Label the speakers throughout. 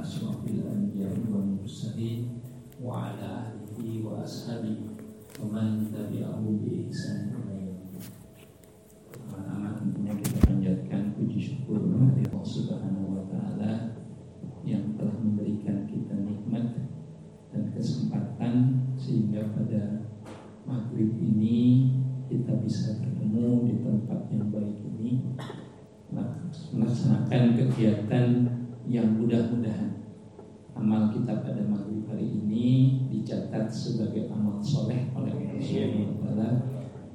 Speaker 1: Ashrafil anbiya wal mursalin Wa ala alihi wa ashabihi Wa man tabi'ahu bi ihsan Pertama tentunya kita panjatkan puji syukur kepada Allah Subhanahu wa taala yang telah memberikan kita nikmat dan kesempatan sehingga pada maghrib ini kita bisa bertemu di tempat yang baik ini melaksanakan kegiatan yang mudah-mudahan amal kita pada maghrib hari ini dicatat sebagai amal soleh oleh Allah Subhanahu wa taala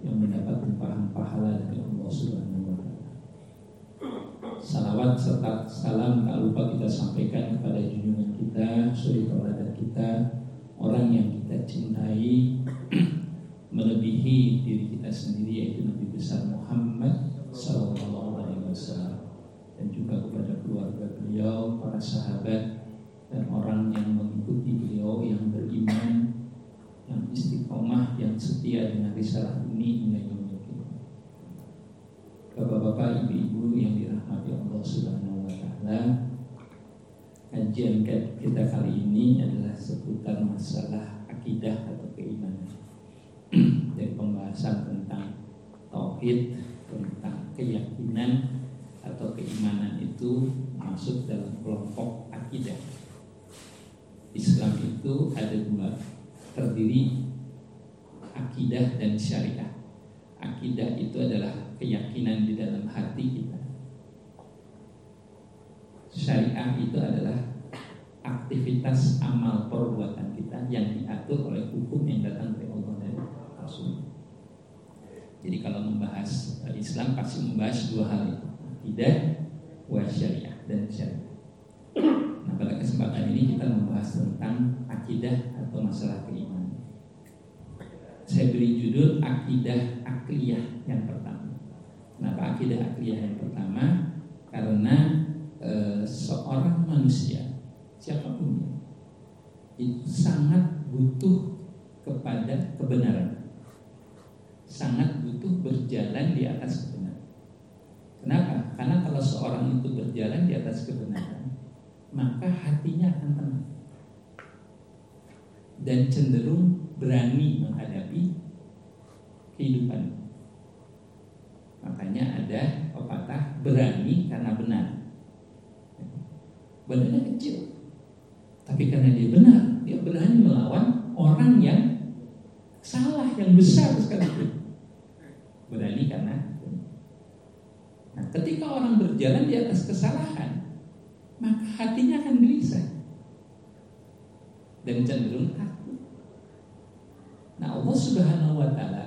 Speaker 1: yang mendapat limpahan pahala dari Allah Subhanahu wa taala. Salawat serta salam tak lupa kita sampaikan kepada junjungan kita, suri tauladan kita, orang yang kita cintai melebihi diri kita sendiri yaitu Nabi besar Muhammad Sallallahu Wasallam dan juga kepada keluarga beliau, para sahabat dan orang yang mengikuti beliau yang beriman, yang istiqomah, yang setia dengan risalah ini hingga yaumil Bapak-bapak, ibu-ibu yang dirahmati Allah Subhanahu wa taala. Kajian kita kali ini adalah seputar masalah akidah atau keimanan dari pembahasan tentang tauhid, tentang keyakinan atau keimanan itu masuk dalam kelompok akidah. Islam itu ada dua, terdiri akidah dan syariah. Akidah itu adalah keyakinan di dalam hati kita. Syariah itu adalah aktivitas amal perbuatan kita yang diatur oleh hukum yang datang dari Allah dan Rasul. Jadi kalau membahas Islam pasti membahas dua hal itu, akidah wa syariah dan syariah. Nah pada kesempatan ini kita membahas tentang akidah atau masalah keimanan. Saya beri judul akidah akliyah yang pertama. Kenapa akidah akliyah yang pertama? Karena e, seorang manusia siapa pun itu sangat butuh kepada kebenaran, sangat butuh berjalan di atas. Kenapa? Karena kalau seorang itu berjalan di atas kebenaran, maka hatinya akan tenang dan cenderung berani menghadapi kehidupan. Makanya ada pepatah berani karena benar. Badannya kecil, tapi karena dia benar, dia berani melawan orang yang salah, yang besar sekali. Berani karena ketika orang berjalan di atas kesalahan, maka hatinya akan gelisah dan cenderung takut. Nah, Allah Subhanahu wa taala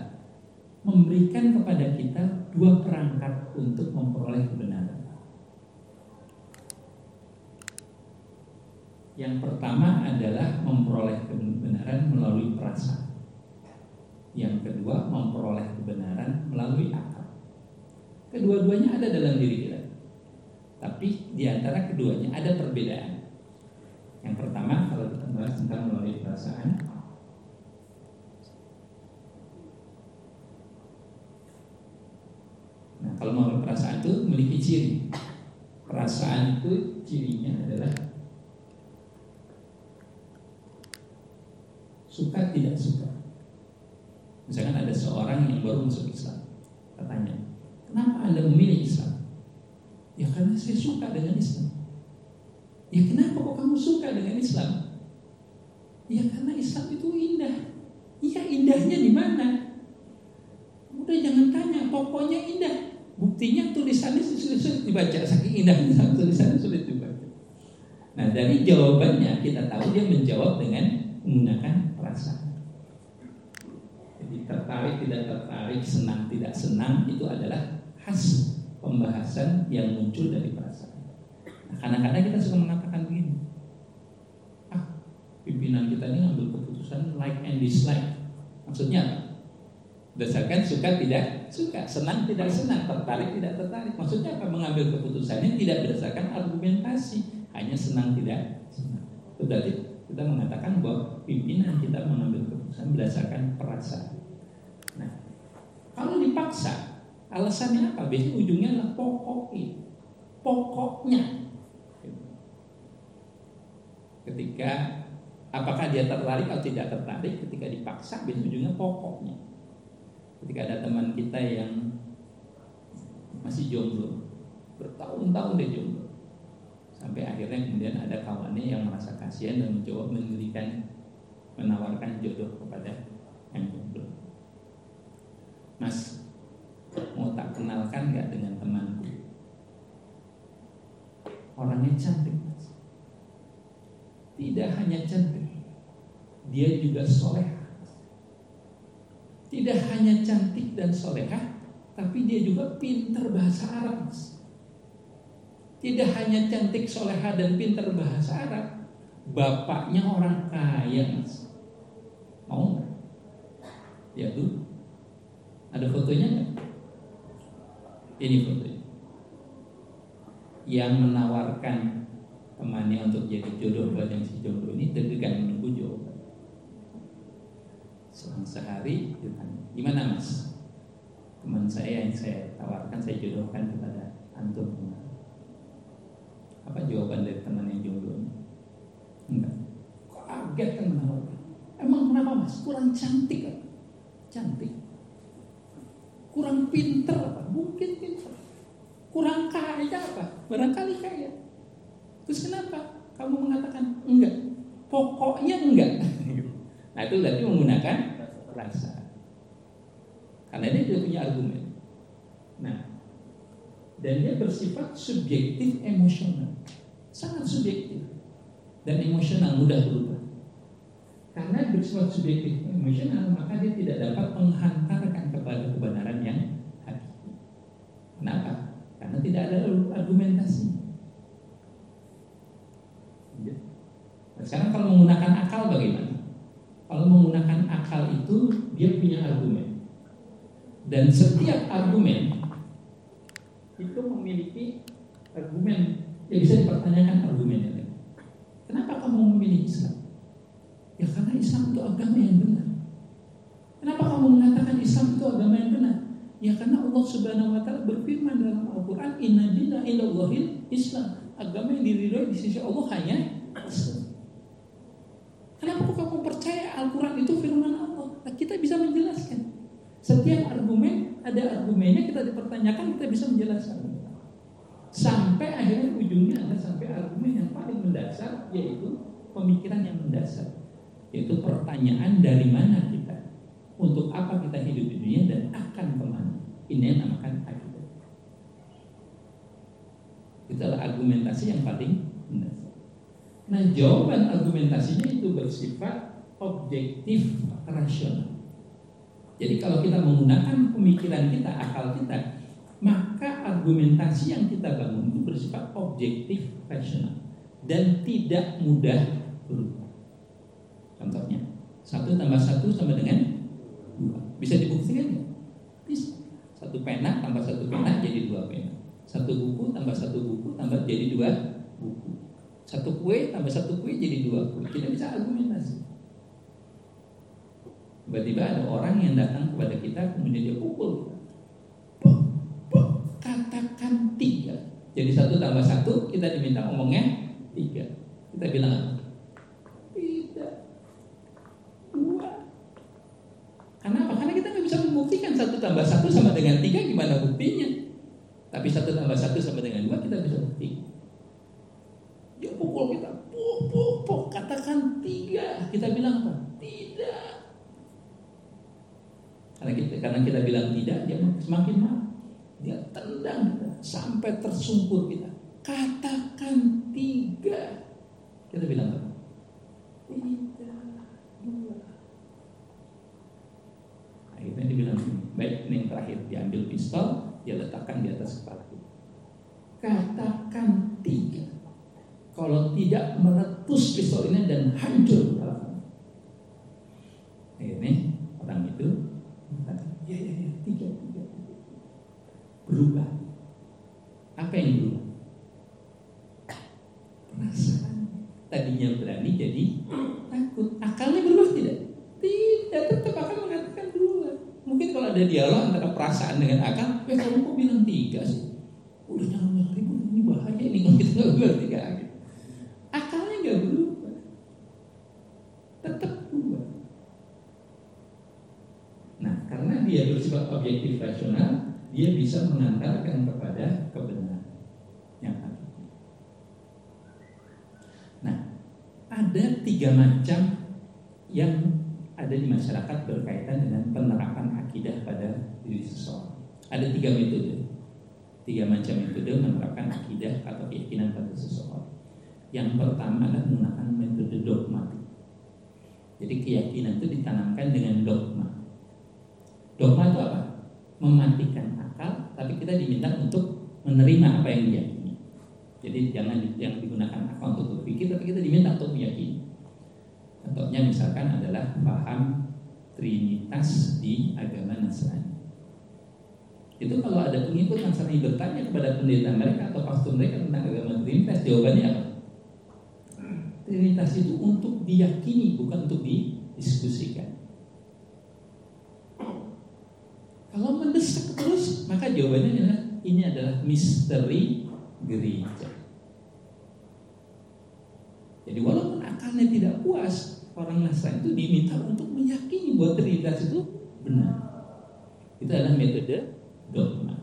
Speaker 1: memberikan kepada kita dua perangkat untuk memperoleh kebenaran. Yang pertama adalah memperoleh kebenaran melalui perasaan. Yang kedua, memperoleh kebenaran melalui akal. Kedua-duanya ada dalam diri kita. Tapi di antara keduanya ada perbedaan. Yang pertama, kalau kita bahas tentang melalui perasaan, Nah, kalau melalui perasaan itu memiliki ciri. Perasaan itu cirinya adalah suka tidak suka. Misalkan ada seorang yang baru masuk Islam, katanya, kenapa anda memilih Islam? Ya karena saya suka dengan Islam. Ya kenapa kok kamu suka dengan Islam? Ya karena Islam itu indah. Iya indahnya di mana? Udah jangan tanya, pokoknya indah. Buktinya tulisannya sulit-sulit dibaca, saking indahnya tulisannya sulit dibaca. Nah dari jawabannya kita tahu dia menjawab dengan menggunakan perasaan. Jadi tertarik tidak tertarik, senang tidak senang itu adalah khas pembahasan yang muncul dari perasaan. Nah, kadang-kadang kita suka mengatakan begini, ah pimpinan kita ini ngambil keputusan like and dislike. Maksudnya? Berdasarkan suka tidak suka, senang tidak senang, tertarik tidak tertarik. Maksudnya apa? Mengambil keputusannya tidak berdasarkan argumentasi, hanya senang tidak senang. Itu berarti kita mengatakan bahwa pimpinan kita mengambil keputusan berdasarkan perasaan. Nah, kalau dipaksa, alasannya apa? Biasanya ujungnya adalah pokoknya. pokoknya. Ketika apakah dia tertarik atau tidak tertarik, ketika dipaksa, ujungnya pokoknya. Ketika ada teman kita yang masih jomblo, bertahun-tahun dia jomblo, sampai akhirnya kemudian ada kawannya yang merasa kasihan dan mencoba memberikan menawarkan jodoh kepada yang jomblo. Mas, mau tak kenalkan nggak dengan temanku? Orangnya cantik. Tidak hanya cantik, dia juga soleha. Tidak hanya cantik dan soleha, tapi dia juga pintar bahasa Arab. Tidak hanya cantik, soleha, dan pintar bahasa Arab, bapaknya orang kaya. Mau? Ya tuh, ada fotonya nggak? Ini fotonya. Yang menawarkan temannya untuk jadi jodoh buat yang si jodoh ini deg-degan menunggu jawaban. Selang sehari ditanya, gimana mas? Teman saya yang saya tawarkan saya jodohkan kepada antum Apa jawaban dari teman yang jodoh ini? Enggak. Kok kaget kan menawarkan? Emang kenapa mas? Kurang cantik kan? Cantik kurang pinter apa? Mungkin pinter. Kurang kaya apa? Barangkali kaya. Terus kenapa kamu mengatakan enggak? Pokoknya enggak. Nah itu berarti menggunakan rasa. Karena dia tidak punya argumen. Nah, dan dia bersifat subjektif emosional, sangat subjektif dan emosional mudah berubah. Karena bersifat subjektif emosional, maka dia tidak dapat menghantarkan kepada kebenaran yang hakiki. Kenapa? Karena tidak ada argumentasi. Ya. Nah, sekarang kalau menggunakan akal bagaimana? Kalau menggunakan akal itu dia punya argumen. Dan setiap argumen itu memiliki argumen yang bisa dipertanyakan argumennya. Kenapa kamu memilih Islam? Ya karena Islam itu agama yang benar. Kenapa kamu mengatakan Islam itu agama yang benar? Ya karena Allah Subhanahu wa taala berfirman dalam Al-Qur'an inna dina illallahil Islam. Agama yang diridhoi di sisi Allah hanya Islam. Kenapa kamu percaya Al-Qur'an itu firman Allah? Nah, kita bisa menjelaskan. Setiap argumen ada argumennya kita dipertanyakan kita bisa menjelaskan. Sampai akhirnya ujungnya ada sampai argumen yang paling mendasar yaitu pemikiran yang mendasar. Yaitu pertanyaan dari mana kita untuk apa kita hidup di dunia dan akan ke mana. Ini yang namakan akidah. Itulah argumentasi yang paling benar. Nah jawaban argumentasinya itu bersifat objektif rasional. Jadi kalau kita menggunakan pemikiran kita, akal kita, maka argumentasi yang kita bangun itu bersifat objektif rasional dan tidak mudah berubah. Contohnya, satu tambah satu sama dengan. Bisa dibuktikan Bisa. Satu pena tambah satu pena jadi dua pena. Satu buku tambah satu buku tambah jadi dua buku. Satu kue tambah satu kue jadi dua kue. Kita bisa argumentasi. Tiba-tiba ada orang yang datang kepada kita kemudian dia pukul. Katakan tiga. Jadi satu tambah satu kita diminta ngomongnya tiga. Kita bilang Tidak. Dua. Kenapa? Karena kita nggak bisa membuktikan satu tambah satu sama dengan tiga gimana buktinya. Tapi satu tambah satu sama dengan dua kita bisa bukti. Dia pukul kita, puk, puk, puk, katakan tiga. Kita bilang apa? Tidak. Karena kita, karena kita bilang tidak, dia semakin marah. Dia tendang kita sampai tersungkur kita. Katakan tiga. Kita bilang apa? Tidak. Dua. Dibilang baik ini yang terakhir diambil pistol, dia letakkan di atas kepala kita. Katakan tiga. Kalau tidak meletus pistol ini dan hancur Akhirnya orang itu ya ya ya tiga tiga. Berubah. Apa yang berubah? Perasaan. Tadinya berani jadi takut. Akalnya berubah tidak? Tidak, tetap akan mengatakan. Mungkin kalau ada dialog antara perasaan dengan akal, eh kamu kok bilang tiga sih? Udah jangan ribut ini bahaya nih kalau kita nggak berubah tiga gitu. Akalnya nggak berubah, tetap berubah. Nah, karena dia bersifat objektif rasional, dia bisa mengantarkan kepada kebenaran yang hakiki. Nah, ada tiga macam yang ada di masyarakat berkaitan dengan penerapan akidah pada diri seseorang. Ada tiga metode, tiga macam metode menerapkan akidah atau keyakinan pada seseorang. Yang pertama adalah menggunakan metode dogmatik. Jadi keyakinan itu ditanamkan dengan dogma. Dogma itu apa? Mematikan akal, tapi kita diminta untuk menerima apa yang diyakini. Jadi jangan yang digunakan akal untuk berpikir, tapi kita diminta untuk meyakini. Contohnya misalkan adalah paham Trinitas di agama Nasrani. Itu kalau ada pengikut Nasrani bertanya kepada pendeta mereka atau pastor mereka tentang agama Trinitas, jawabannya apa? Trinitas itu untuk diyakini, bukan untuk didiskusikan. Kalau mendesak terus, maka jawabannya adalah ini adalah misteri gereja. Jadi walaupun akalnya tidak puas, orang Nasrani itu diminta untuk meyakini bahwa Trinitas itu benar. Itu adalah metode dogma.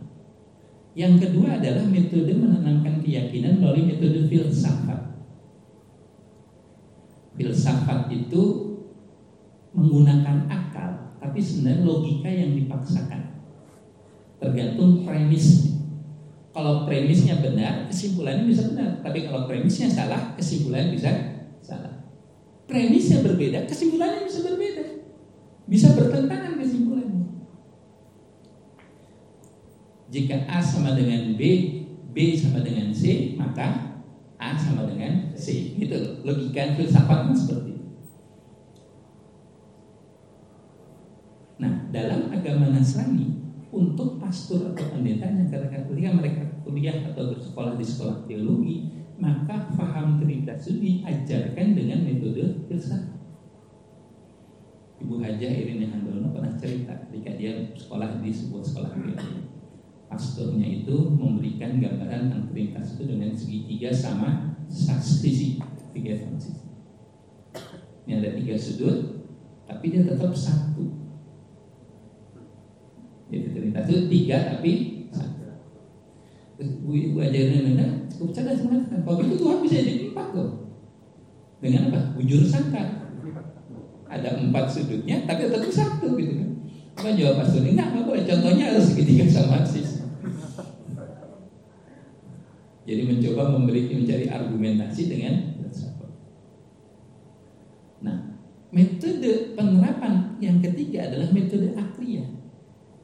Speaker 1: Yang kedua adalah metode menanamkan keyakinan melalui metode filsafat. Filsafat itu menggunakan akal, tapi sebenarnya logika yang dipaksakan. Tergantung premisnya. Kalau premisnya benar, kesimpulannya bisa benar. Tapi kalau premisnya salah, kesimpulannya bisa premisnya berbeda, kesimpulannya bisa berbeda. Bisa bertentangan kesimpulannya. Jika A sama dengan B, B sama dengan C, maka A sama dengan C. Itu logika filsafatnya seperti itu. Nah, dalam agama Nasrani, untuk pastor atau pendetanya ketika mereka kuliah atau bersekolah di sekolah teologi, maka paham Trinitas itu diajarkan dengan metode filsafat. Ibu Hajah Irina Handono pernah cerita ketika dia sekolah di sebuah sekolah teologi. Pastornya itu memberikan gambaran tentang Trinitas itu dengan segitiga sama sisi tiga sisi. Ini ada tiga sudut, tapi dia tetap satu. Jadi Trinitas itu tiga tapi. Ibu, ibu ajarin cukup cerdas mengatakan kalau itu Tuhan bisa jadi empat loh. Dengan apa? Bujur sangka. Ada empat sudutnya, tapi tetap satu gitu kan. Apa jawab pastor? Enggak, enggak boleh. Contohnya harus segitiga sama sis. Jadi mencoba memberi mencari argumentasi dengan Nah, metode penerapan yang ketiga adalah metode akliyah.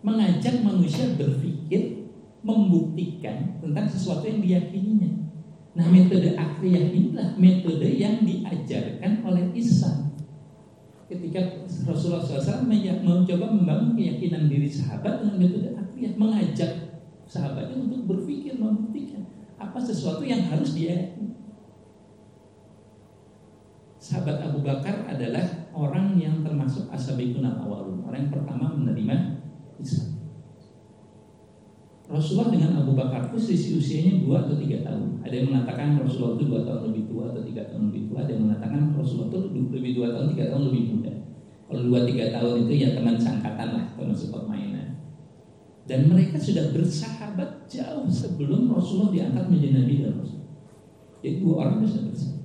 Speaker 1: Mengajak manusia berpikir membuktikan tentang sesuatu yang diyakininya. Nah metode akliyah inilah metode yang diajarkan oleh Islam. Ketika Rasulullah SAW mencoba membangun keyakinan diri sahabat dengan metode akliyah, mengajak sahabatnya untuk berpikir membuktikan apa sesuatu yang harus dia Sahabat Abu Bakar adalah orang yang termasuk asabikun awalun, orang yang pertama menerima Islam. Rasulullah dengan Abu Bakar itu sisi usianya dua atau tiga tahun. Ada yang mengatakan Rasulullah itu dua tahun lebih tua atau tiga tahun lebih tua. Ada yang mengatakan Rasulullah itu lebih dua tahun tiga tahun lebih muda. Kalau dua tiga tahun itu ya teman sangkatan lah, termasuk permainan. Dan mereka sudah bersahabat jauh sebelum Rasulullah diangkat menjadi Nabi dan Rasul. Jadi dua orang sudah bersahabat.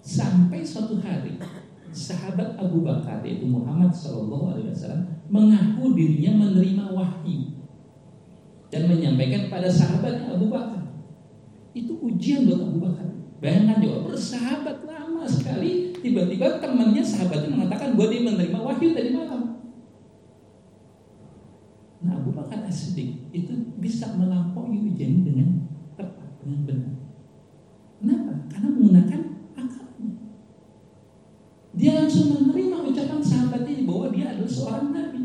Speaker 1: Sampai suatu hari sahabat Abu Bakar yaitu Muhammad Shallallahu Alaihi Wasallam mengaku dirinya menerima wahyu dan menyampaikan pada sahabat Abu Bakar. Itu ujian buat Abu Bakar. Bayangkan juga bersahabat lama sekali, tiba-tiba temannya sahabatnya mengatakan bahwa dia menerima wahyu tadi malam. Nah Abu Bakar as itu bisa melampaui ujian dengan tepat, dengan benar. Kenapa? Karena menggunakan akalnya. Dia langsung menerima ucapan sahabat ini bahwa dia adalah seorang nabi.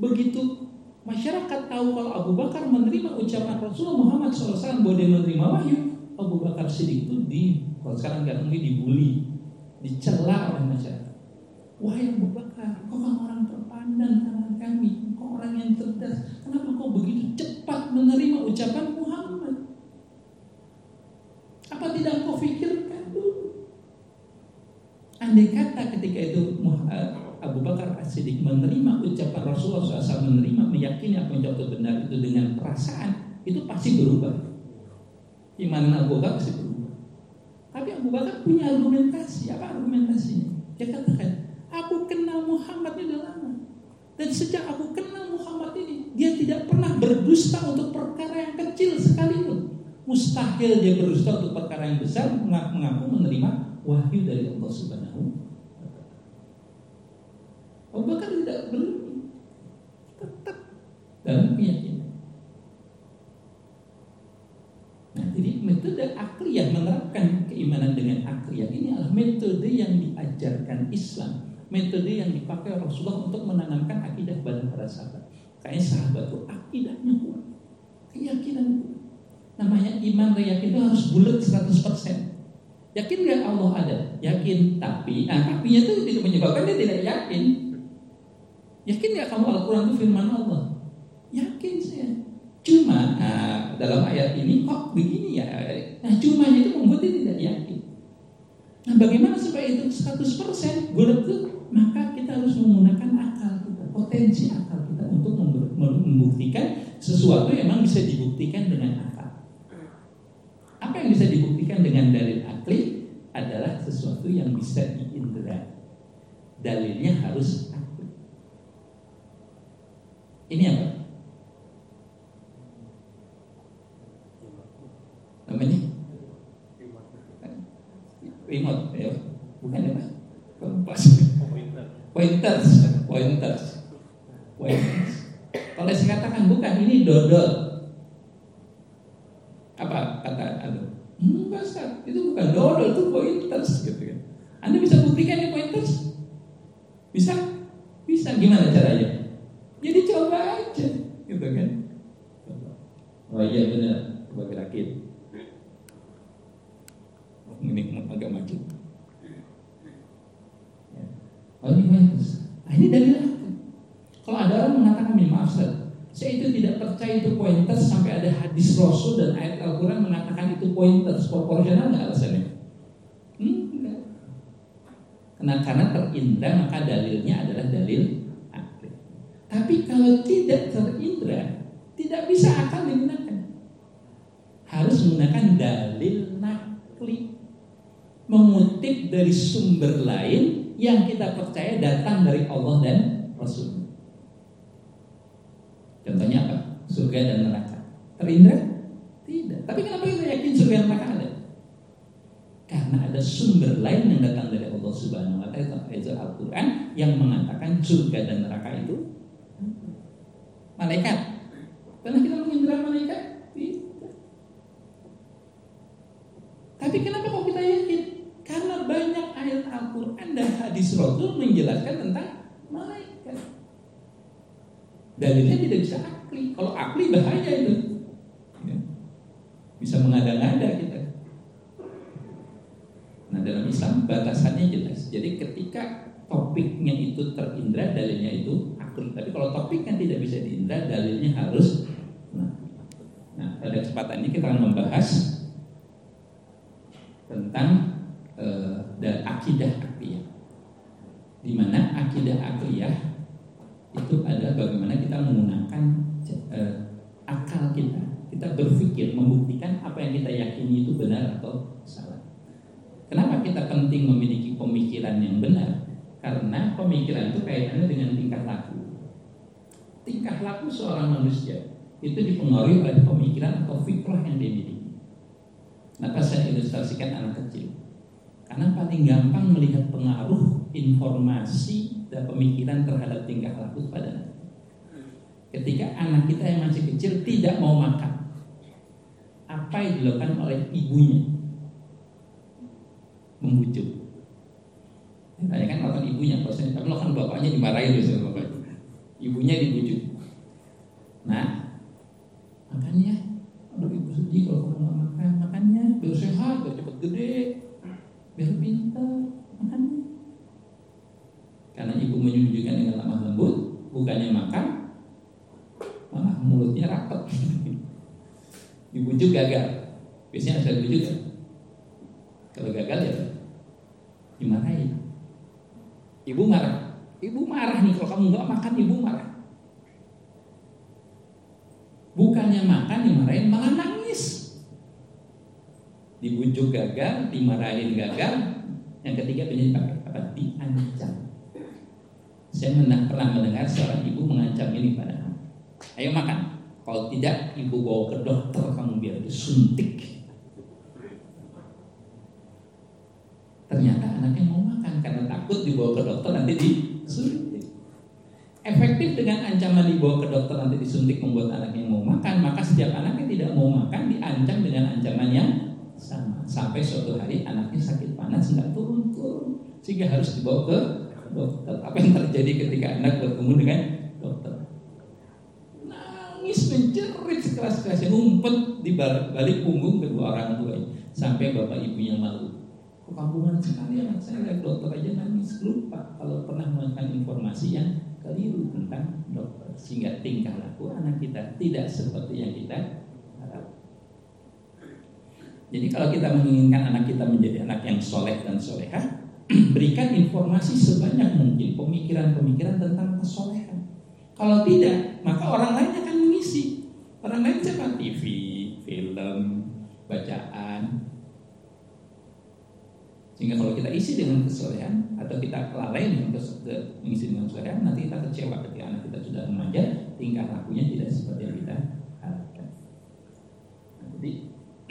Speaker 1: Begitu masyarakat tahu kalau Abu Bakar menerima ucapan Rasulullah Muhammad SAW bahwa dia menerima wahyu, Abu Bakar Siddiq itu di kalau sekarang nggak mungkin dibully, dicela oleh masyarakat. Wahai Abu Bakar, kau kan orang terpandang tangan kami, kau orang yang cerdas. Kenapa kau begitu cepat menerima ucapan Muhammad? Apa tidak kau pikirkan dulu? Andai kata ketika itu Muhammad. Abu Bakar As-Siddiq menerima ucapan Rasulullah SAW menerima meyakini apa yang jatuh benar itu dengan perasaan itu pasti berubah. Iman Abu Bakar pasti berubah. Tapi Abu Bakar punya argumentasi. Apa argumentasinya? Dia katakan aku kenal Muhammad ini lama. Dan sejak aku kenal Muhammad ini dia tidak pernah berdusta untuk perkara yang kecil sekalipun. Mustahil dia berdusta untuk perkara yang besar mengaku menerima wahyu dari Allah Subhanahu Abu Bakar tidak berhenti tetap dalam keyakinan. Nah, jadi metode akliyah menerapkan keimanan dengan akliyah ini adalah metode yang diajarkan Islam, metode yang dipakai Rasulullah untuk menanamkan akidah kepada para sahabat. Kayaknya sahabat itu akidahnya kuat, keyakinan kuat. Namanya iman dan yakin itu harus bulat 100%. Yakin nggak Allah ada? Yakin, tapi nah tapi itu tidak menyebabkan dia tidak yakin. Yakin nggak kamu Al-Quran itu firman Allah? Yakin saya. Cuma nah, dalam ayat ini kok begini ya? Nah cuma itu membuat dia tidak yakin. Nah bagaimana supaya itu 100% bulat itu? Maka kita harus menggunakan akal kita, potensi akal kita untuk membuktikan sesuatu yang memang bisa dibuktikan dengan akal. Apa yang bisa dibuktikan dengan dalil akli adalah sesuatu yang bisa diindra. Dalilnya harus ini apa? Namanya? Remote, ya. Bukan apa? Kompas. Pointers, pointers, pointers. Kalau saya katakan bukan ini dodol, apa kata anda? Enggak, Ustaz. Itu bukan dodol, itu pointers gitu kan. Anda bisa buktikan ini pointers? Bisa? Bisa. Gimana caranya? Jadi coba aja, gitu kan? Oh iya benar, coba gerakin. Oh, ini agak maju. Ya. Oh ini bagus. Nah, ini dalil apa? Kalau ada orang mengatakan maaf saya itu tidak percaya itu pointers sampai ada hadis Rasul dan ayat Al-Quran mengatakan itu pointers proporsional nggak alasannya? Hmm, enggak. Karena karena terindah maka dalilnya adalah dalil tapi kalau tidak terindra, tidak bisa akal digunakan. Harus menggunakan dalil nakli. Mengutip dari sumber lain yang kita percaya datang dari Allah dan Rasul. Contohnya apa? Surga dan neraka. Terindra? Tidak. Tapi kenapa kita yakin surga dan neraka ada? Karena ada sumber lain yang datang dari Allah Subhanahu wa taala Al-Qur'an yang mengatakan surga dan neraka itu malaikat. Karena kita mengindra malaikat? Tidak. Tapi kenapa kok kita yakin? Karena banyak Al-Quran dan hadis Rasul menjelaskan tentang malaikat. Dalilnya tidak bisa akli. Kalau akli bahaya itu. Ya. Bisa mengada-ngada kita. Nah dalam Islam batasannya jelas. Jadi ketika topiknya itu terindra, dalilnya itu tapi kalau topiknya tidak bisa diindra, dalilnya harus. Nah, nah pada kesempatan ini kita akan membahas tentang uh, dan akidah akliyah. Di mana akidah akliyah itu adalah bagaimana kita menggunakan uh, akal kita. Kita berpikir, membuktikan apa yang kita yakini itu benar atau salah. Kenapa kita penting memiliki pemikiran yang benar? Karena pemikiran itu kaitannya dengan tingkah laku tingkah laku seorang manusia itu dipengaruhi oleh pemikiran atau fikrah yang dia miliki. Kenapa saya ilustrasikan anak kecil? Karena paling gampang melihat pengaruh informasi dan pemikiran terhadap tingkah laku pada. Ketika anak kita yang masih kecil tidak mau makan, apa yang dilakukan oleh ibunya? Membujuk. Tanya kan melakukan ibunya, kalau saya melakukan bapaknya dimarahin sama bapaknya ibunya dibujuk. Nah, makannya, aduh ibu sedih kalau kamu nggak makan, makannya biar sehat, biar cepat gede, biar pintar, makannya. Karena ibu menyujukan dengan lemah lembut, bukannya makan, malah mulutnya rapat. Dibujuk gagal. Biasanya ada dibujuk kan? Kalau gagal ya dimarahin. Ibu marah. Ibu marah nih kalau kamu nggak makan, ibu marah. Bukannya makan dimarahin malah nangis. Dibujuk gagal, dimarahin gagal. Yang ketiga pakai apa? Diancam. Saya pernah mendengar seorang ibu mengancam ini pada anak. Ayo makan. Kalau tidak, ibu bawa ke dokter kamu biar disuntik. Ternyata anaknya mau makan karena takut dibawa ke dokter nanti disuntik. Efektif dengan ancaman dibawa ke dokter nanti disuntik membuat anaknya mau makan, maka setiap anaknya tidak mau makan diancam dengan ancaman yang sama. Sampai suatu hari anaknya sakit panas nggak turun-turun sehingga harus dibawa ke dokter. Apa yang terjadi ketika anak bertemu dengan dokter? Nangis menjerit sekeras-kerasnya ngumpet di balik punggung kedua orang tuanya sampai bapak ibunya malu. Kekampungan sekali anak saya lihat dokter aja nangis lupa kalau pernah melakukan informasi yang keliru tentang dokter sehingga tingkah laku anak kita tidak seperti yang kita. Jadi kalau kita menginginkan anak kita menjadi anak yang soleh dan soleha, berikan informasi sebanyak mungkin pemikiran-pemikiran tentang kesolehan. Kalau tidak, maka orang lain akan mengisi. Orang lain siapa? TV, film, bacaan, sehingga kalau kita isi dengan kesolehan atau kita lalai dengan mengisi dengan kesolehan, nanti kita kecewa ketika anak kita sudah remaja, tingkah lakunya tidak seperti yang kita harapkan.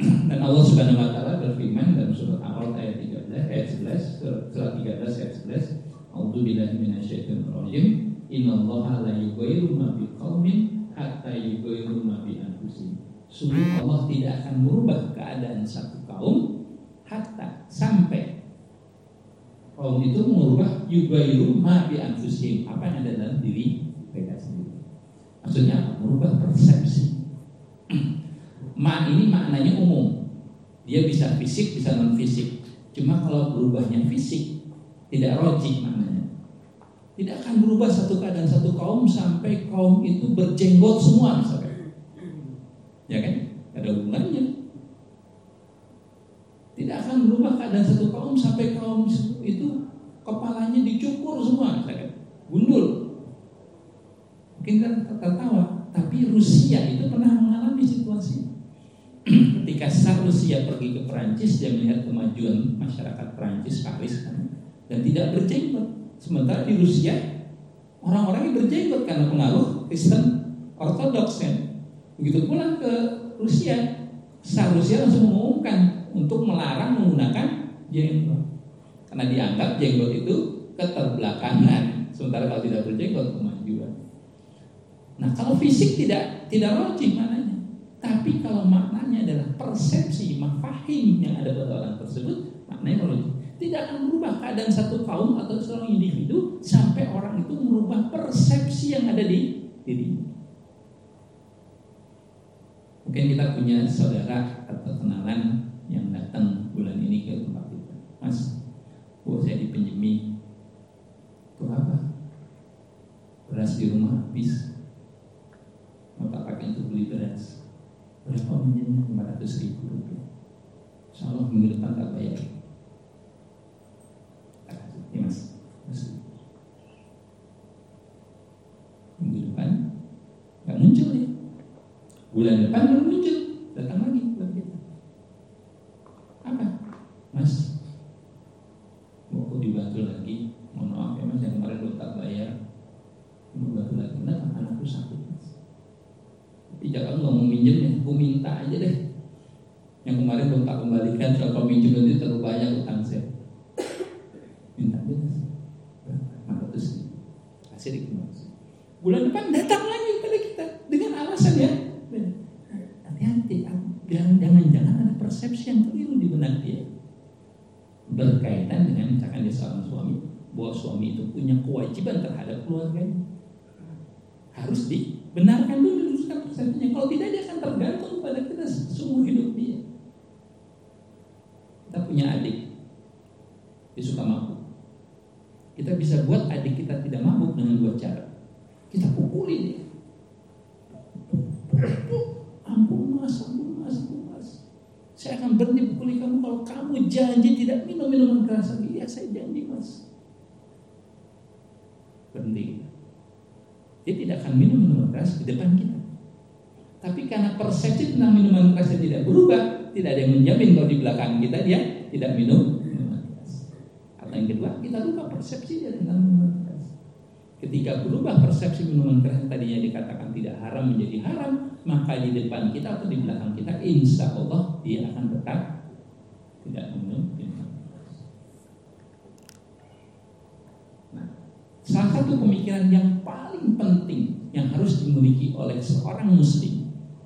Speaker 1: Dan Allah Subhanahu wa taala berfirman dalam surat Al-A'raf ayat 13 ayat 11 surat 13 ayat 11 A'udzu billahi minasyaitonir rajim innallaha la yughayyiru ma biqaumin hatta yughayyiru ma bi anfusihim. Sungguh Allah tidak akan merubah keadaan satu kaum hatta sampai kaum itu mengubah yubairu ma bi anfusihim apa yang ada dalam diri mereka sendiri. Maksudnya? Merubah persepsi. Ma ini maknanya umum. Dia bisa fisik, bisa non fisik. Cuma kalau berubahnya fisik, tidak rojik maknanya. Tidak akan berubah satu keadaan satu kaum sampai kaum itu berjenggot semua misalnya. Ya kan? Ada hubungannya. Tidak akan berubah keadaan satu kaum sampai kaum itu kepalanya dicukur semua, gundul. Mungkin kan tertawa, tapi Rusia itu pernah mengalami situasi. Ketika saat Rusia pergi ke Perancis, dia melihat kemajuan masyarakat Perancis, Paris kan, dan tidak berjenggot. Sementara di Rusia orang-orang yang berjenggot karena pengaruh Kristen Ortodoks kan. Begitu pulang ke Rusia, Tsar Rusia langsung mengumumkan untuk melarang menggunakan jenggot. Karena dianggap jenggot itu keterbelakangan, sementara kalau tidak berjenggot kemajuan. Nah, kalau fisik tidak tidak rojih mananya. Tapi kalau maknanya adalah persepsi, mafahim yang ada pada orang tersebut, maknanya rojih. Tidak akan merubah keadaan satu kaum atau seorang individu sampai orang itu merubah persepsi yang ada di dirinya. Mungkin kita punya saudara atau kenalan yang datang bulan ini ke tempat kita. Mas, Bu saya dipinjemi Untuk apa? Beras di rumah habis Mau tak pakai untuk beli beras Berapa minjemnya? 500 ribu rupiah. Insya Allah minggu depan tak bayar. Ya mas, mas. Minggu depan Gak muncul ya. Bulan depan baru muncul Datang lagi buat kita Apa? Mas, mau dibantu lagi mohon maaf ya mas yang kemarin belum tak bayar mau bantu lagi enggak anakku sakit mas tapi jangan nggak mau minjem ya aku minta aja deh. Yang kemarin belum tak kembalikan kalau kau minjem nanti terlalu banyak utang saya. Minta aja berapa ratus kasih di bulan depan datang lagi pada kita dengan alasan ya. Hati-hati jangan-jangan ada persepsi yang keliru di benak dia. Berkaitan dengan misalkan dia seorang suami bahwa suami itu punya kewajiban terhadap keluarganya. Harus dibenarkan dulu kalau tidak dia akan tergantung pada kita seumur hidup dia kita punya adik dia suka mabuk kita bisa buat adik kita tidak mabuk dengan dua cara kita pukulin dia ampun mas ampun mas ampun saya akan berhenti pukuli kamu kalau kamu janji tidak minum minuman keras lagi. Ya saya janji mas. berhenti. Dia tidak akan minum minuman keras di depan kita. Tapi karena persepsi tentang minuman keras tidak berubah, tidak ada yang menjamin kalau di belakang kita dia tidak minum minuman keras. Atau yang kedua, kita lupa persepsi dia tentang minuman keras. Ketika berubah persepsi minuman keras yang tadinya dikatakan tidak haram menjadi haram, maka di depan kita atau di belakang kita, insya Allah dia akan tetap tidak minum minuman keras. Nah, salah satu pemikiran yang paling penting yang harus dimiliki oleh seorang muslim,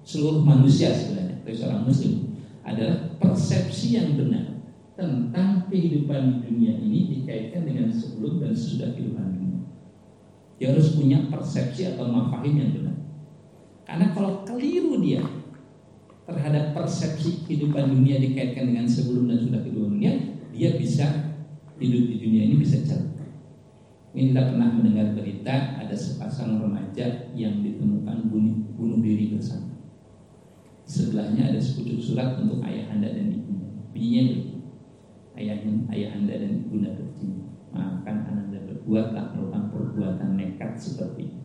Speaker 1: seluruh manusia sebenarnya, dari seorang muslim adalah persepsi yang benar tentang kehidupan di dunia ini dikaitkan dengan sebelum dan sesudah kehidupan dunia. Dia harus punya persepsi atau mafahim yang benar. Karena kalau keliru dia terhadap persepsi kehidupan dunia dikaitkan dengan sebelum dan sudah kehidupan dunia, dia bisa hidup di dunia ini bisa jatuh. Ini kita pernah mendengar berita ada sepasang remaja yang ditemukan bunuh, bunuh diri bersama. Sebelahnya ada sepucuk surat untuk ayah anda dan ibunya. Bunyinya begitu. Ayah, ayah anda dan ibunda tercinta. Maafkan anda berbuatlah melakukan perbuatan nekat seperti ini.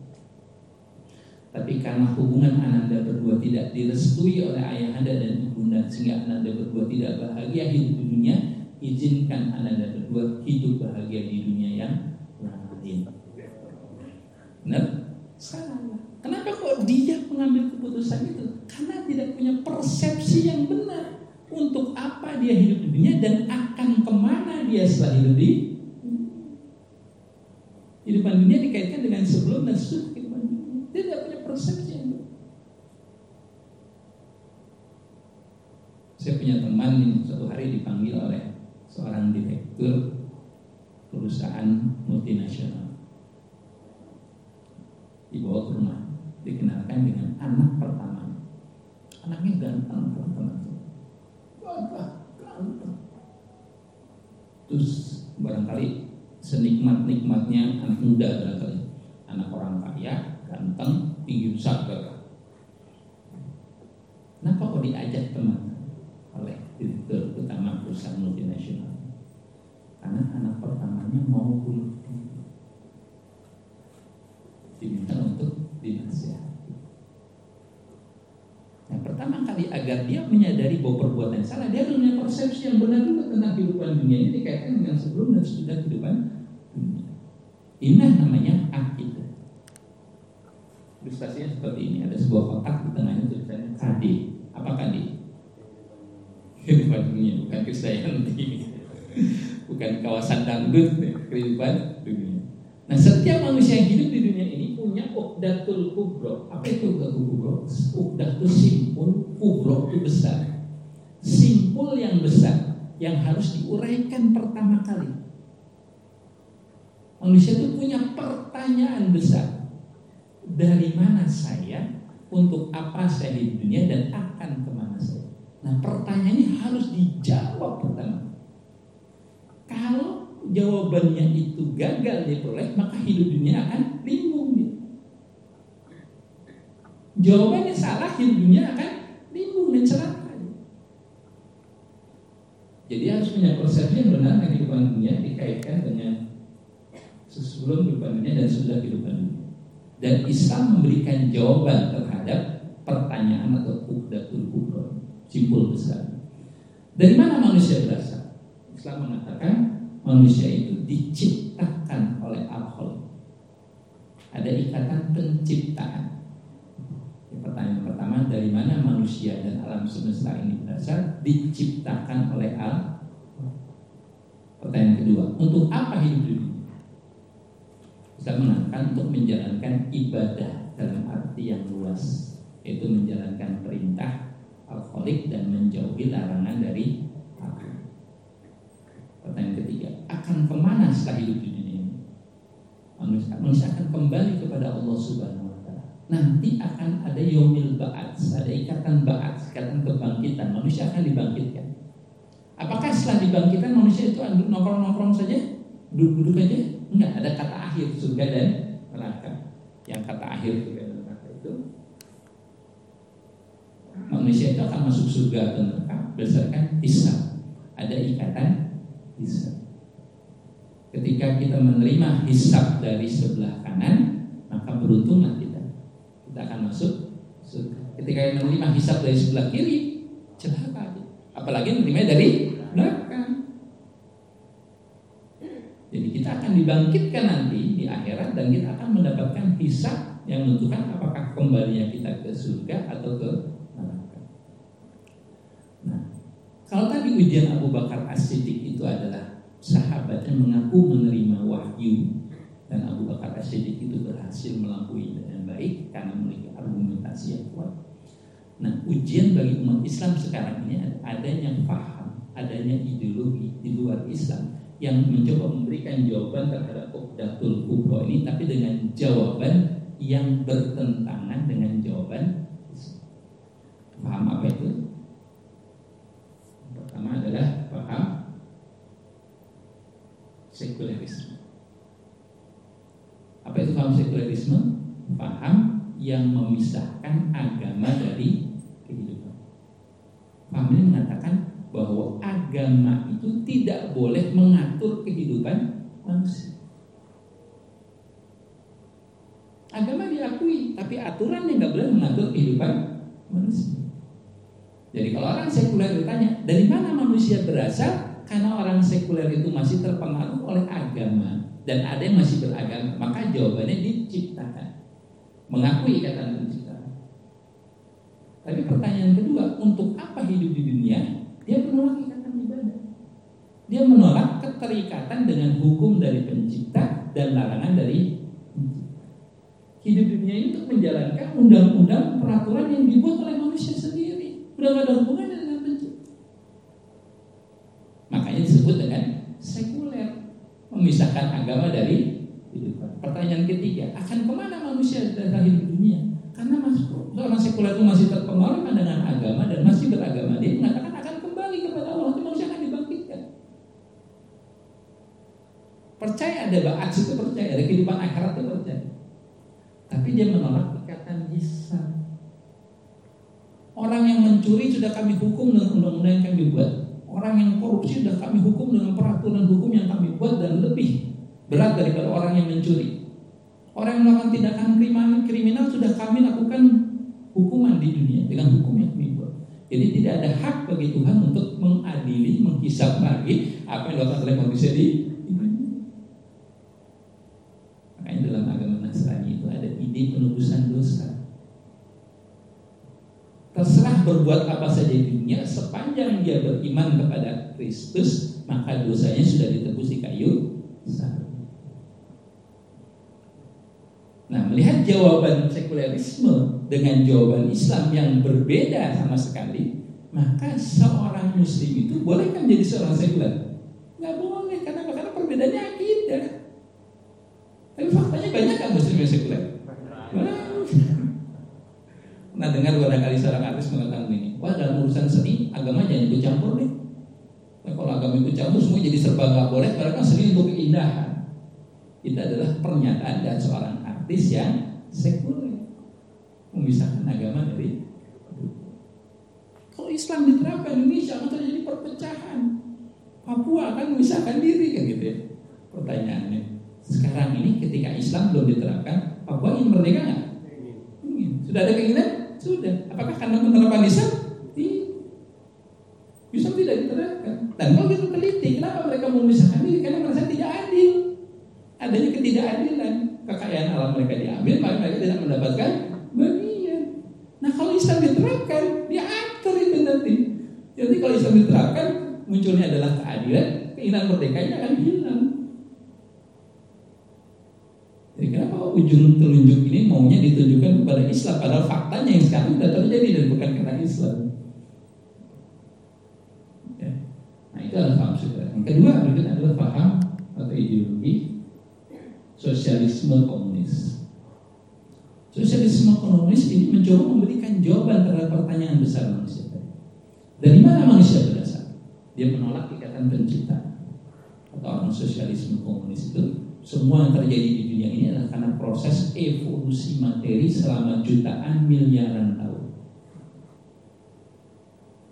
Speaker 1: Tapi karena hubungan ananda berdua tidak direstui oleh ayah anda dan ibunda sehingga ananda berdua tidak bahagia hidup di dunia, izinkan ananda berdua hidup bahagia di dunia yang lain. Benar? Salah. Kenapa kok dia mengambil keputusan itu? Karena tidak punya persepsi yang benar untuk apa dia hidup di dunia dan akan ke mana dia setelah hidup di Kehidupan dunia dikaitkan dengan sebelum dan sesudah kehidupan dunia. Dia tidak punya persepsi yang benar. Saya punya teman yang suatu hari dipanggil oleh seorang direktur perusahaan multinasional. Dibawa ke rumah, dikenalkan dengan anak pertama. Anaknya ganteng, teman-teman. Terus barangkali senikmat-nikmatnya anak muda barangkali. Anak orang kaya, ganteng, tinggi besar gagah. Kenapa kok diajak teman oleh direktur utama perusahaan multinasional? Karena anak pertamanya mau bunuh. Diminta untuk dinasihati. Yang pertama dia menyadari bahwa perbuatan salah, dia punya persepsi yang benar juga tentang kehidupan dunia ini dikaitkan dengan sebelum dan sesudah kehidupan dunia. Ini namanya akidah. Ilustrasinya seperti ini, ada sebuah kotak di tengahnya tulisannya KD. Apa KD? Kehidupan dunia, bukan Krisdayanti bukan kawasan dangdut kehidupan dunia. Nah setiap manusia yang hidup di dunia ini punya ukdatul kubro. Apa itu ukdatul kubro? Ukdatul simpul kubro itu besar. Simpul yang besar yang harus diuraikan pertama kali. Manusia itu punya pertanyaan besar. Dari mana saya? Untuk apa saya di dunia dan akan ke mana saya? Nah pertanyaannya harus dijawab pertama. Kalau jawabannya itu gagal diperoleh, maka hidup dunia akan bingung. Jawabannya salah, hidup dunia akan bingung dan celaka. Jadi harus punya persepsi yang benar dengan kehidupan dunia dikaitkan dengan sebelum kehidupan dunia dan sudah kehidupan dunia. Dan Islam memberikan jawaban terhadap pertanyaan atau ukdatul kubro, simpul besar. Dari mana manusia berasal? Islam mengatakan manusia itu diciptakan oleh al Ada ikatan penciptaan. Pertanyaan pertama, dari mana manusia dan alam semesta ini berasal? Diciptakan oleh al Pertanyaan kedua, untuk apa hidup? Kita mengatakan untuk menjalankan ibadah dalam arti yang luas, yaitu menjalankan perintah alkoholik dan menjauhi larangan dari Pertanyaan ketiga, akan ke mana setelah hidup di dunia ini? Manusia, akan kembali kepada Allah Subhanahu Wa Taala. Nanti akan ada yomil baat, ada ikatan baat, ikatan kebangkitan. Manusia akan dibangkitkan. Apakah setelah dibangkitkan manusia itu nongkrong-nongkrong saja, duduk-duduk aja? Enggak, ada kata akhir surga dan neraka. Yang kata akhir surga dan neraka itu manusia itu akan masuk surga atau neraka berdasarkan hisab. Ada ikatan bisa. Ketika kita menerima hisap dari sebelah kanan, maka beruntunglah kita. Kita akan masuk surga. Ketika menerima hisap dari sebelah kiri, celaka. Apalagi menerima dari belakang. Jadi kita akan dibangkitkan nanti di akhirat dan kita akan mendapatkan hisap yang menentukan apakah kembalinya kita ke surga atau ke neraka. Nah, kalau tadi ujian Abu Bakar As-Siddiq itu adalah sahabat yang mengaku menerima wahyu dan Abu Bakar As-Siddiq itu berhasil melampaui dengan baik karena memiliki argumentasi yang kuat. Nah, ujian bagi umat Islam sekarang ini adanya paham, adanya ideologi di luar Islam yang mencoba memberikan jawaban terhadap Uqdatul Kubro ini tapi dengan jawaban yang bertentangan dengan jawaban. Paham apa itu? Pertama adalah paham sekularisme. Apa itu paham sekularisme? Paham yang memisahkan agama dari kehidupan. Paham ini mengatakan bahwa agama itu tidak boleh mengatur kehidupan manusia. Agama diakui, tapi aturan yang nggak boleh mengatur kehidupan manusia. Jadi kalau orang sekuler ditanya, dari mana manusia berasal? Karena orang sekuler itu masih terpengaruh oleh agama dan ada yang masih beragama, maka jawabannya diciptakan. Mengakui kata penciptaan. Tapi pertanyaan kedua, untuk apa hidup di dunia? Dia menolak ikatan ibadah. Dia menolak keterikatan dengan hukum dari pencipta dan larangan dari Hidup dunia ini untuk menjalankan undang-undang peraturan yang dibuat oleh manusia sendiri. Udah gak ada hubungannya Makanya disebut dengan sekuler, memisahkan agama dari kehidupan. Pertanyaan ketiga, akan ke mana manusia datang di dunia? Karena masuk orang sekuler itu masih terpengaruh dengan agama dan masih beragama. Dia mengatakan akan kembali kepada Allah, nanti manusia akan dibangkitkan. Percaya ada baat itu percaya, ada kehidupan akhirat itu percaya. Tapi dia menolak ikatan hisab. Orang yang mencuri sudah kami hukum dengan undang-undang yang kami buat. Orang yang korupsi sudah kami hukum dengan peraturan hukum yang kami buat dan lebih berat daripada orang yang mencuri. Orang yang melakukan tindakan kriminal, sudah kami lakukan hukuman di dunia dengan hukum yang kami buat. Jadi tidak ada hak bagi Tuhan untuk mengadili, menghisap lagi apa yang dilakukan oleh manusia di Makanya dalam agama Nasrani itu ada ide penebusan dosa. Terserah berbuat apa saja di dunia sepanjang dia beriman kepada Kristus maka dosanya sudah ditebus di kayu Nah, melihat jawaban sekulerisme dengan jawaban Islam yang berbeda sama sekali, maka seorang muslim itu boleh kan jadi seorang sekuler? Nggak boleh, karena karena perbedaannya akidah. Tapi faktanya banyak kan muslim yang sekuler? Nah dengar barangkali seorang artis mengatakan ini, wah dalam urusan seni agama jangan ikut campur deh. Nah, kalau agama ikut campur semua jadi serba nggak boleh, karena kan seni untuk keindahan. Itu adalah pernyataan dari seorang artis yang sekuler, memisahkan agama dari kalau Islam diterapkan di Indonesia maka terjadi perpecahan. Papua akan memisahkan diri kan gitu ya. Pertanyaannya, sekarang ini ketika Islam belum diterapkan, Papua ingin merdeka nggak? Ingin. Sudah ada keinginan? Sudah. Apakah karena penerapan Islam? Tidak. Islam tidak diterapkan. Dan kalau kita teliti, kenapa mereka memisahkan diri? Karena merasa tidak adil. Adanya ketidakadilan. Kekayaan alam mereka diambil, maka mereka tidak mendapatkan bagian. Nah kalau Islam diterapkan, dia atur itu nanti. Jadi kalau Islam diterapkan, munculnya adalah keadilan, keinginan merdekanya akan hilang. Ujung telunjuk ini maunya ditunjukkan kepada Islam padahal faktanya yang sekarang sudah terjadi dan bukan karena Islam. Ya. Nah itu adalah paham saudara. Yang kedua berikut adalah paham atau ideologi sosialisme komunis. Sosialisme komunis ini mencoba memberikan jawaban terhadap pertanyaan besar manusia. Dari mana manusia berasal? Dia menolak ikatan pencipta atau orang sosialisme komunis itu semua yang terjadi di dunia ini adalah karena proses evolusi materi selama jutaan miliaran tahun.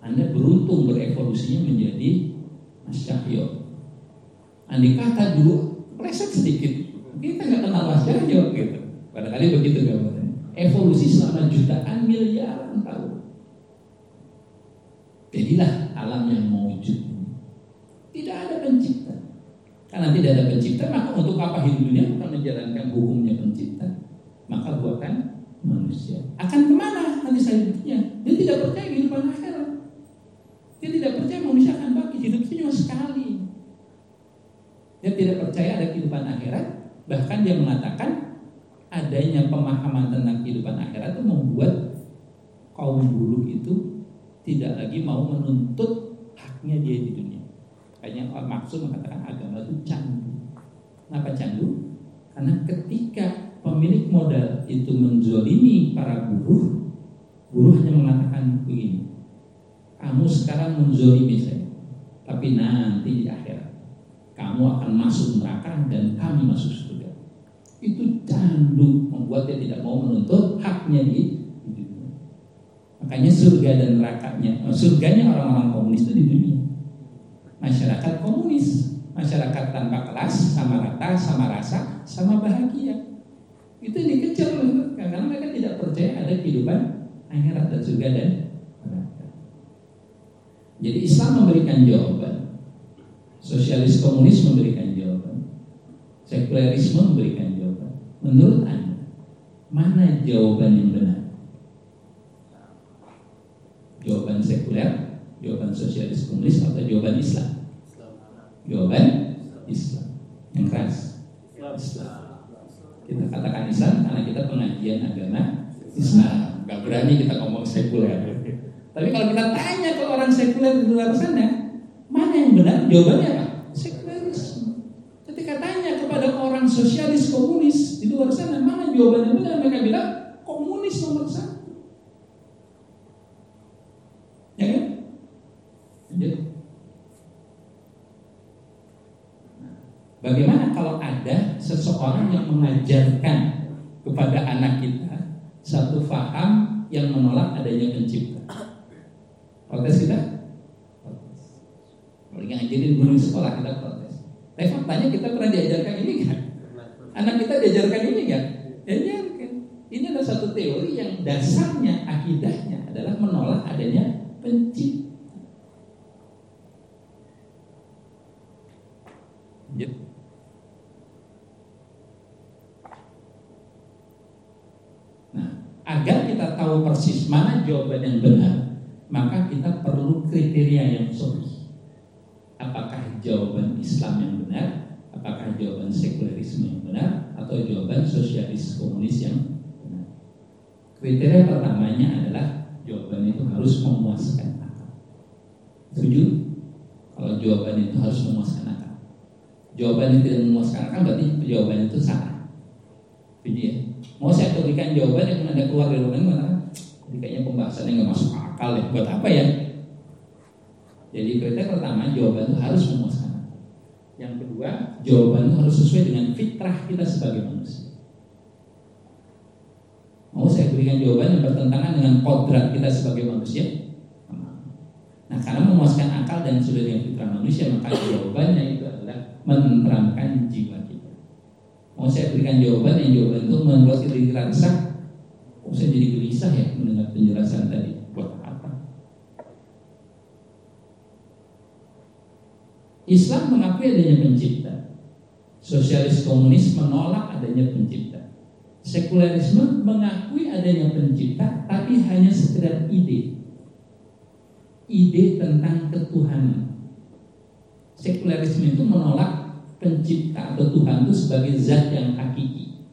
Speaker 1: Anda beruntung berevolusinya menjadi Mas Cahyo. Andai kata dulu Pleset sedikit. Kita nggak kenal Mas Cahyo gitu. Barangkali begitu gambarnya. Evolusi selama jutaan miliaran tahun. Jadilah alam yang mewujud. Tidak ada pencipta. Karena tidak ada pencipta, maka untuk apa hidup dunia bukan menjalankan hukumnya pencipta. Maka buatkan manusia. Akan ke mana nanti selanjutnya? Dia tidak percaya kehidupan akhirat. Dia tidak percaya manusia akan bagi hidup itu cuma sekali. Dia tidak percaya ada kehidupan akhirat. Bahkan dia mengatakan adanya pemahaman tentang kehidupan akhirat itu membuat kaum buruh itu tidak lagi mau menuntut haknya dia di dunia. Kayaknya maksud mengatakan agama itu candu. Kenapa candu? Karena ketika pemilik modal itu menzolimi para buruh, buruh hanya mengatakan begini, kamu sekarang menzolimi saya, tapi nanti di akhirat kamu akan masuk neraka dan kami masuk surga. Itu candu membuat dia tidak mau menuntut haknya di, dunia. Makanya surga dan nerakanya, eh, surganya orang-orang komunis itu di dunia. Masyarakat komunis, masyarakat tanpa kelas, sama rata, sama rasa, sama bahagia. Itu dikejar mereka karena mereka tidak percaya ada kehidupan akhirat dan surga dan neraka. Jadi Islam memberikan jawaban. Sosialis komunis memberikan jawaban. Sekularisme memberikan jawaban. Menurut Anda, mana jawaban yang benar? Jawaban sekuler, jawaban sosialis komunis atau jawaban Islam? Jawaban Islam. Yang keras. Islam. Kita katakan Islam karena kita pengajian agama Islam. Gak berani kita ngomong sekuler. Tapi kalau kita tanya ke orang sekuler di luar sana, mana yang benar? Jawabannya apa? Sekularisme. Ketika tanya kepada orang sosialis komunis di luar sana, mana jawabannya benar? Mereka bilang komunis nomor satu. Ya kan? Lanjut. Bagaimana kalau ada seseorang yang mengajarkan kepada anak kita satu faham yang menolak adanya pencipta? Protes kita? Protes. Kalau ngajarin guru sekolah kita protes. Tapi faktanya kita pernah diajarkan ini kan? Anak kita diajarkan ini kan? Diajarkan. Ini adalah satu teori yang dasarnya, akidahnya adalah menolak adanya pencipta. Yep. Nah, agar kita tahu persis mana jawaban yang benar, maka kita perlu kriteria yang solusi. Apakah jawaban Islam yang benar, apakah jawaban sekularisme yang benar, atau jawaban sosialis komunis yang benar. Kriteria pertamanya adalah jawaban itu harus memuaskan akal. Setuju? Kalau jawaban itu harus memuaskan akal. Jawaban yang tidak memuaskan akal berarti jawaban itu salah. Jadi ya, mau saya berikan jawaban yang ada keluar dari rumah mana? Jadi kayaknya pembahasannya nggak masuk akal ya. Buat apa ya? Jadi kriteria pertama jawaban itu harus memuaskan. Yang kedua, jawaban itu harus sesuai dengan fitrah kita sebagai manusia. Mau saya berikan jawaban yang bertentangan dengan kodrat kita sebagai manusia? Nah, karena memuaskan akal dan sudah dengan fitrah manusia, maka jawabannya itu adalah menenteramkan jiwa. Mau saya berikan jawaban yang jawaban itu membuat kita gelisah, kok saya jadi gelisah ya mendengar penjelasan tadi? Buat apa? Islam mengakui adanya pencipta. Sosialis komunis menolak adanya pencipta. Sekularisme mengakui adanya pencipta, tapi hanya sekedar ide. Ide tentang ketuhanan. Sekularisme itu menolak pencipta atau Tuhan itu sebagai zat yang hakiki.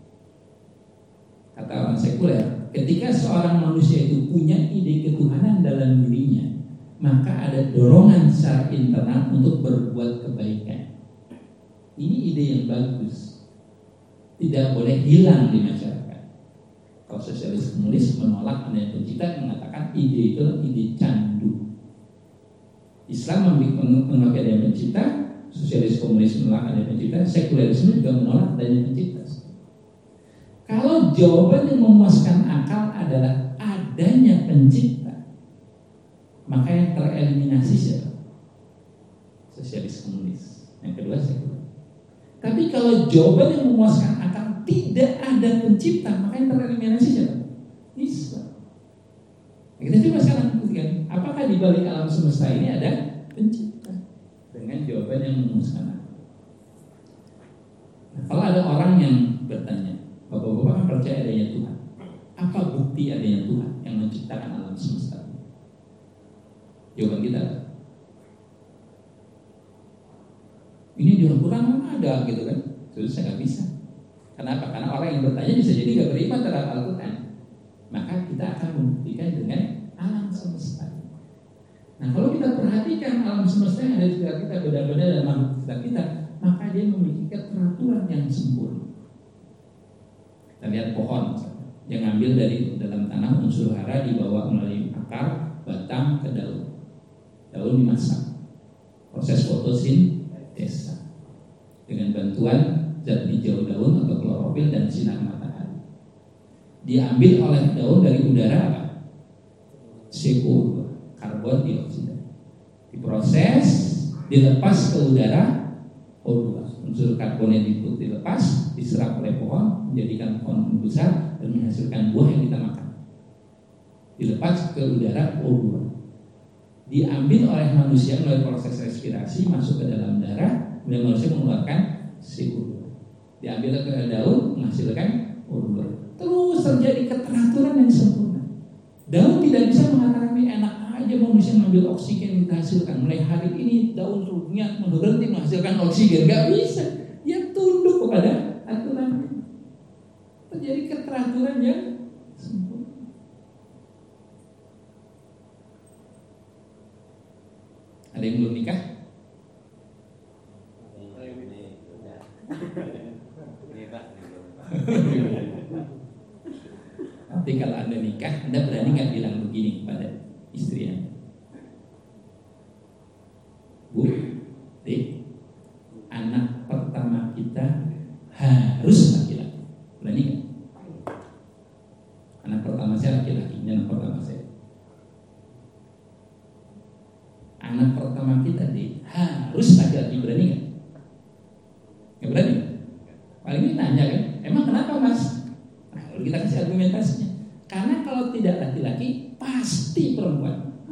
Speaker 1: Kata orang sekuler, ketika seorang manusia itu punya ide ketuhanan dalam dirinya, maka ada dorongan secara internal untuk berbuat kebaikan. Ini ide yang bagus, tidak boleh hilang di masyarakat. Kalau sosialis komunis menolak adanya pencipta mengatakan ide itu ide candu. Islam menolak adanya pencipta, sosialis komunis menolak adanya pencipta, sekularisme juga menolak adanya pencipta. Kalau jawaban yang memuaskan akal adalah adanya pencipta, maka yang tereliminasi siapa? Sosialis komunis. Yang kedua sekuler. Tapi kalau jawaban yang memuaskan akal tidak ada pencipta, maka yang tereliminasi siapa? Islam. Nah, kita coba sekarang buktikan, apakah di balik alam semesta ini ada pencipta? Dengan jawaban yang memuaskan. Nah, kalau ada orang yang bertanya, Bapak-bapak percaya adanya Tuhan. Apa bukti adanya Tuhan yang menciptakan alam semesta? Jawaban kita ini di Al-Quran ada gitu kan Terus saya nggak bisa Kenapa? Karena orang yang bertanya bisa jadi nggak beriman terhadap Al-Quran Maka kita akan membuktikan dengan Nah kalau kita perhatikan alam semesta yang ada di sekitar kita Beda-beda dalam makhluk kita Maka dia memiliki keteraturan yang sempurna Kita lihat pohon Yang ngambil dari dalam tanah unsur hara Dibawa melalui akar, batang, ke daun Daun dimasak Proses fotosintesis dengan bantuan zat hijau daun atau klorofil dan sinar matahari. Diambil oleh daun dari udara apa? CO2, karbon dioksida. Dilepas ke udara O2. Unsur karbon yang dilepas, diserap oleh pohon, menjadikan pohon besar dan menghasilkan buah yang kita makan. Dilepas ke udara O2. Diambil oleh manusia melalui proses respirasi masuk ke dalam darah kemudian manusia mengeluarkan CO2 diambil ke daun menghasilkan O2 terus terjadi keteraturan yang sempurna daun tidak bisa mengatakan ini enak aja manusia mengambil oksigen kita hasilkan mulai hari ini daun tubuhnya berhenti menghasilkan oksigen. Gak bisa. Dia tunduk kepada aturan. Terjadi keteraturan yang sempurna. Ada yang belum nikah Tapi kalau anda nikah, anda berani nggak bilang begini kepada istri anda? Bu, dek, anak pertama kita harus laki-laki. Berani nggak? Anak pertama saya laki-laki, ini anak pertama saya. Anak pertama kita deh harus laki-laki berani nggak? Nggak berani? Paling ini nanya kan, emang kenapa mas? Nah, kita kasih argumentasinya. Karena kalau tidak laki-laki, pasti perempuan.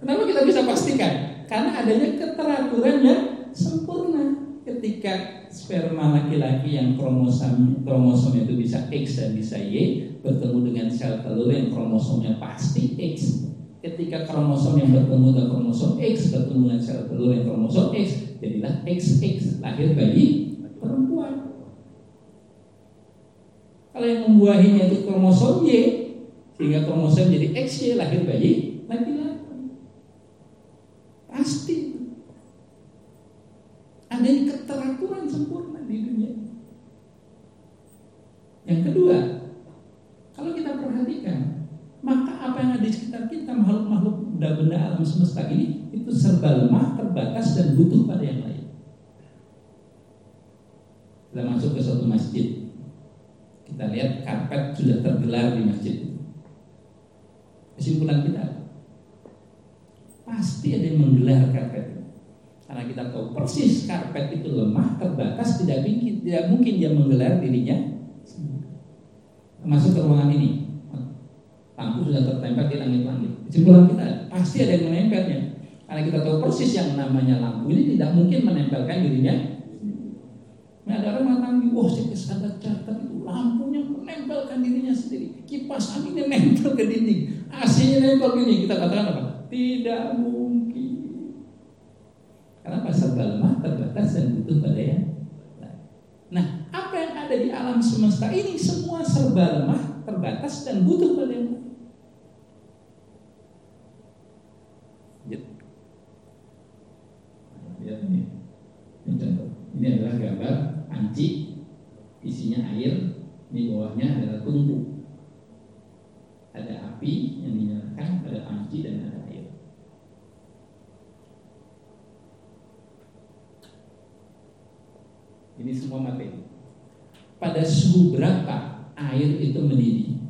Speaker 1: Kenapa kita bisa pastikan? Karena adanya keteraturan yang sempurna. Ketika sperma laki-laki yang kromosom kromosomnya itu bisa X dan bisa Y bertemu dengan sel telur yang kromosomnya pasti X. Ketika kromosom yang bertemu dengan kromosom X bertemu dengan sel telur yang kromosom X, jadilah XX lahir bayi perempuan. Kalau yang membuahinya itu kromosom Y, sehingga kromosom jadi XY lahir bayi laki-laki. Pasti ada keteraturan sempurna di dunia. Yang kedua, kalau kita perhatikan, maka apa yang ada di sekitar kita, makhluk-makhluk benda-benda alam semesta ini, itu serba lemah, terbatas, dan butuh pada yang lain. Kita masuk ke suatu masjid, kita lihat karpet sudah tergelar di masjid. Kesimpulan kita, pasti ada yang menggelar karpet karena kita tahu persis karpet itu lemah, terbatas, tidak mungkin, tidak mungkin dia menggelar dirinya. Masuk ke ruangan ini, lampu sudah tertempel di langit-langit. Kesimpulan kita, pasti ada yang menempelnya. Karena kita tahu persis yang namanya lampu ini tidak mungkin menempelkan dirinya. Ada orang mengatakan, wah saya kesadar catat itu lampunya menempelkan dirinya sendiri. Kipas anginnya nempel ke dinding, AC-nya nempel dinding. Kita katakan apa? Tidak mungkin. Karena pasar lemah, terbatas dan butuh pada yang Nah, apa yang ada di alam semesta ini semua serba lemah, terbatas dan butuh pada yang ini, ini contoh. Ini adalah gambar panci, isinya air, di bawahnya adalah tungku. Ada api yang dinyalakan, ada panci dan ada air. Ini semua materi. Pada suhu berapa air itu mendidih?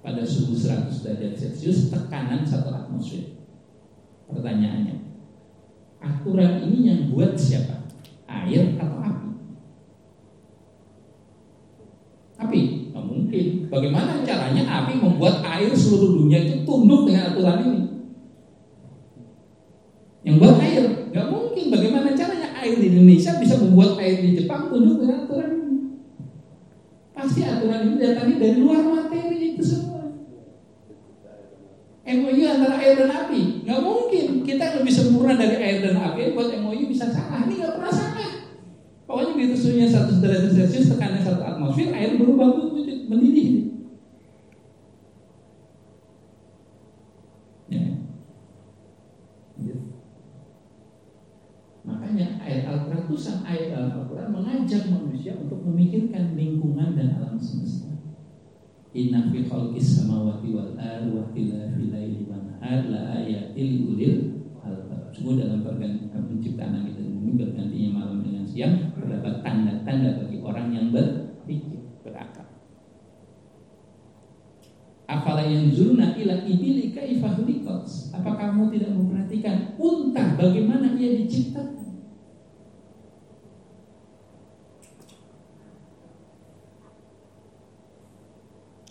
Speaker 1: Pada suhu 100 derajat Celcius tekanan satu atmosfer. Pertanyaannya, aturan ini yang buat siapa? Air atau api? Api, nggak mungkin. Bagaimana caranya api membuat air seluruh dunia itu tunduk dengan aturan ini? Yang buat air, nggak mungkin. Bagaimana caranya air di Indonesia bisa membuat air di Jepang tunduk dengan aturan ini? Pasti aturan ini datangnya dari luar materi itu semua. MOU antara air dan api, nggak mungkin. Kita lebih sempurna dari air dan api, buat MOU bisa salah. Ini nggak pernah salah. Pokoknya begitu suhunya satu derajat celcius, tekanan satu atmosfer, air berubah wujud mendidih. Ya. ya. Makanya ayat Al-Quran itu sang ayat Al-Quran mengajak manusia untuk memikirkan lingkungan dan alam semesta. Inna fi khalqis samawati wal ardi wa ikhtilafil laili wan nahar la ayatil ulil Sungguh dalam penciptaan langit dan bumi bergantinya malam dengan siang terdapat tanda-tanda bagi orang yang berpikir, berakal. Afala yang zurna ila ibili kaifah Apakah kamu tidak memperhatikan unta bagaimana ia diciptakan?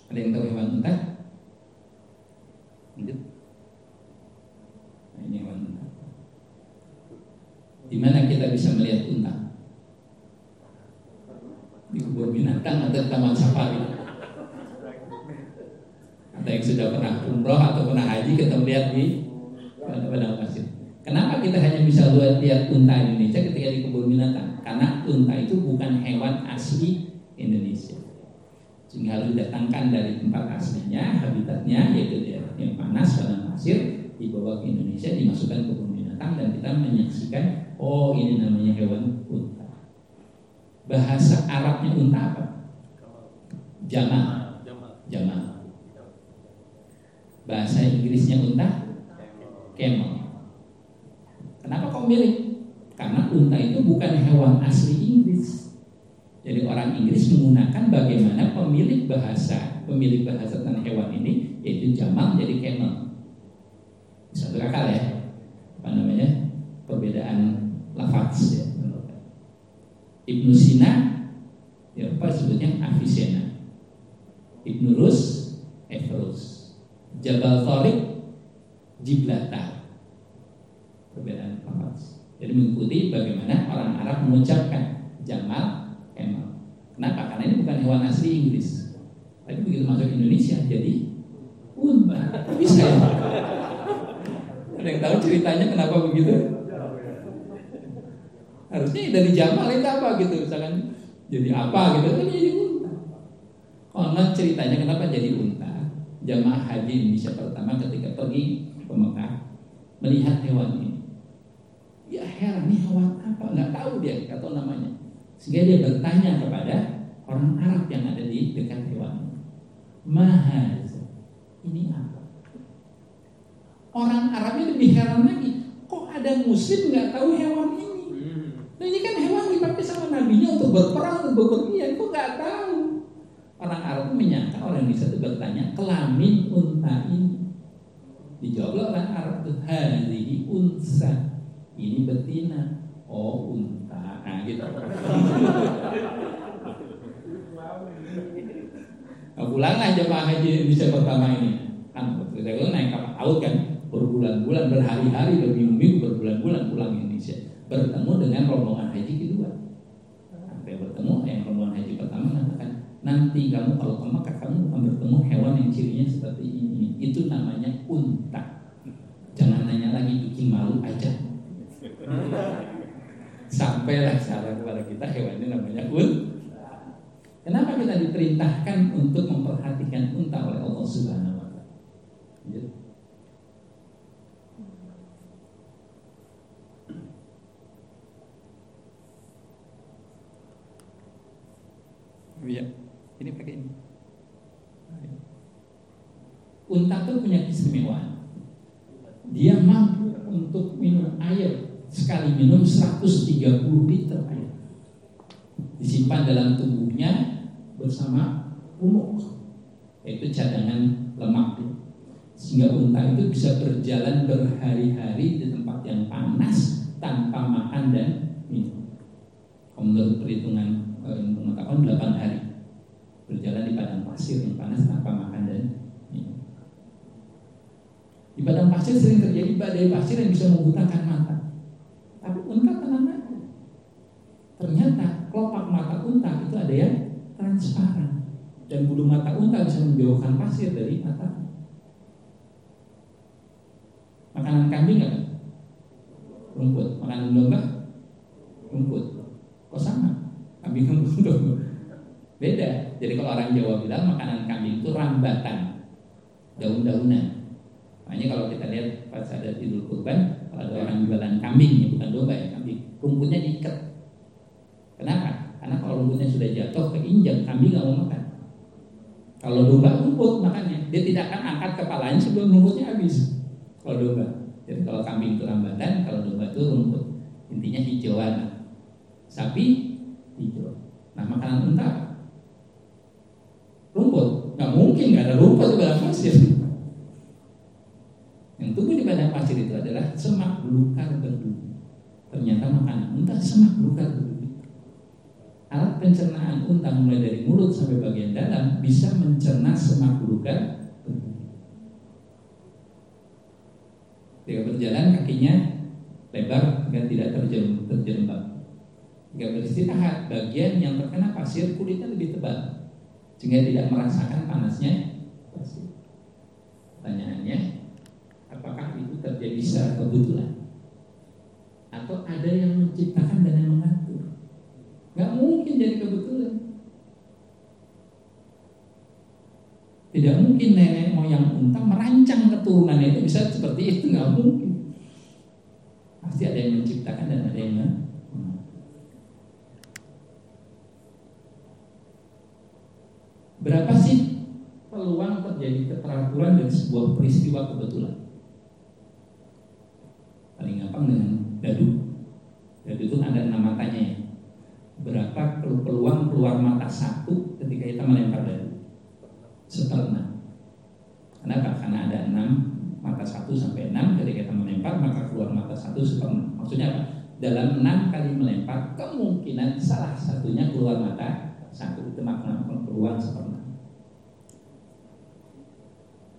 Speaker 1: Ada yang tahu hewan unta? Lanjut. Nah, ini hewan unta. Di mana kita bisa melihat unta? Di kebun binatang atau taman safari? Atau yang sudah pernah umroh atau pernah haji kita melihat di padang pasir. Kenapa kita hanya bisa lihat unta Indonesia ketika di kebun binatang? Karena unta itu bukan hewan asli Indonesia sehingga harus didatangkan dari tempat aslinya, habitatnya yaitu daerah yang panas, padang pasir, dibawa ke Indonesia, dimasukkan ke kebun dan kita menyaksikan, oh ini namanya hewan unta. Bahasa Arabnya unta apa? Jamal. Jamal. Bahasa Inggrisnya unta? Camel. Kenapa kau milih? Karena unta itu bukan hewan asli Inggris jadi orang Inggris menggunakan bagaimana pemilik bahasa, pemilik bahasa tentang hewan ini yaitu Jamal jadi camel. Satu akal ya. Apa namanya? Perbedaan lafaz ya. Ibnu Sina ya apa sebutnya Avicenna. Ibnu Rus Everus. Jabal Tariq Jiblata. Perbedaan lafaz. Jadi mengikuti bagaimana orang Arab mengucapkan Jamal Kenapa? Karena ini bukan hewan asli Inggris. Tapi begitu masuk Indonesia jadi unta. Bisa ya? Ada yang tahu ceritanya kenapa begitu? Harusnya dari Jamal itu apa gitu, misalkan jadi apa gitu, kan jadi unta. Konon ceritanya kenapa jadi unta? Jamaah haji Indonesia pertama ketika pergi ke Mekah melihat hewan ini. Ya heran, ini hewan apa? Nggak tahu dia, nggak tahu namanya. Sehingga dia bertanya kepada orang Arab yang ada di dekat hewan. Mahaz, ini apa? Orang Arab itu lebih heran lagi. Kok ada muslim nggak tahu hewan ini? Nah ini kan hewan dipakai sama nabinya untuk berperang, untuk bepergian. Kok nggak tahu? Orang Arab menyangka orang bisa itu bertanya kelamin unta ini. Dijawab orang Arab itu hari unsa. Ini betina. Oh unta Nah gitu. Nah, pulanglah jemaah haji Indonesia pertama ini. Kan kita naik kapal laut kan berbulan-bulan, berhari-hari, berminggu-minggu, berbulan-bulan pulang Indonesia. Bertemu dengan rombongan haji kedua. Sampai bertemu yang rombongan haji pertama mengatakan, nanti kamu kalau ke Mekah kamu akan bertemu hewan yang cirinya seperti ini. Itu namanya unta. Jangan nanya lagi kucing malu aja sampailah saran kepada kita hewan ini namanya un. Kenapa kita diperintahkan untuk memperhatikan unta oleh Allah Subhanahu wa taala? Ya. Ini pakai ini. Unta itu punya keistimewaan. Dia mampu untuk minum air sekali minum 130 liter air. Disimpan dalam tubuhnya bersama umuk, yaitu cadangan lemak. Sehingga unta itu bisa berjalan berhari-hari di tempat yang panas tanpa makan dan minum. Eh, Kalau 8 hari berjalan di padang pasir yang panas tanpa makan dan minum. Di padang pasir sering terjadi badai pasir yang bisa membutakan mata. Tapi unta tenang aja. Ternyata kelopak mata unta itu ada yang transparan dan bulu mata unta bisa menjauhkan pasir dari mata. Makanan kambing apa? Rumput. Makanan domba? Rumput. Kok sama? Kambing domba. Beda. Jadi kalau orang Jawa bilang makanan kambing itu rambatan, daun-daunan. Makanya kalau kita lihat pas ada Idul Kurban, kalau ada orang jualan kambing, ya bukan domba ya kambing, rumputnya diikat. Kenapa? Karena kalau rumputnya sudah jatuh ke injak, kambing nggak mau makan. Kalau domba rumput makanya dia tidak akan angkat kepalanya sebelum rumputnya habis. Kalau domba. Jadi kalau kambing itu rambatan, kalau domba itu rumput. Intinya hijauan. Sapi hijau. Nah makanan unta rumput. Nggak mungkin nggak ada rumput di padang pasir. Yang tumbuh di padang pasir itu adalah semak belukar berduri. Ternyata makanan unta semak belukar berduri. Alat pencernaan unta mulai dari mulut sampai bagian dalam bisa mencerna semak belukar Ketika berjalan kakinya lebar dan tidak terjerembab. Jika beristirahat, bagian yang terkena pasir kulitnya lebih tebal sehingga tidak merasakan panasnya pasir. Pertanyaannya, apakah itu terjadi secara kebetulan? Atau ada yang menciptakan dan yang mengatur? Gak mungkin jadi kebetulan. Tidak mungkin nenek moyang unta merancang keturunannya itu bisa seperti itu, nggak mungkin. Pasti ada yang menciptakan dan ada yang Berapa sih peluang terjadi keteraturan dari sebuah peristiwa kebetulan? Paling gampang dengan dadu. Dadu itu ada enam matanya ya. Berapa peluang keluar mata satu ketika kita melempar dadu? Seterenam. Kenapa? Karena ada enam mata satu sampai enam ketika kita melempar maka keluar mata satu seterenam. Maksudnya apa? Dalam enam kali melempar kemungkinan salah satunya keluar mata satu itu makna peluang seperempat.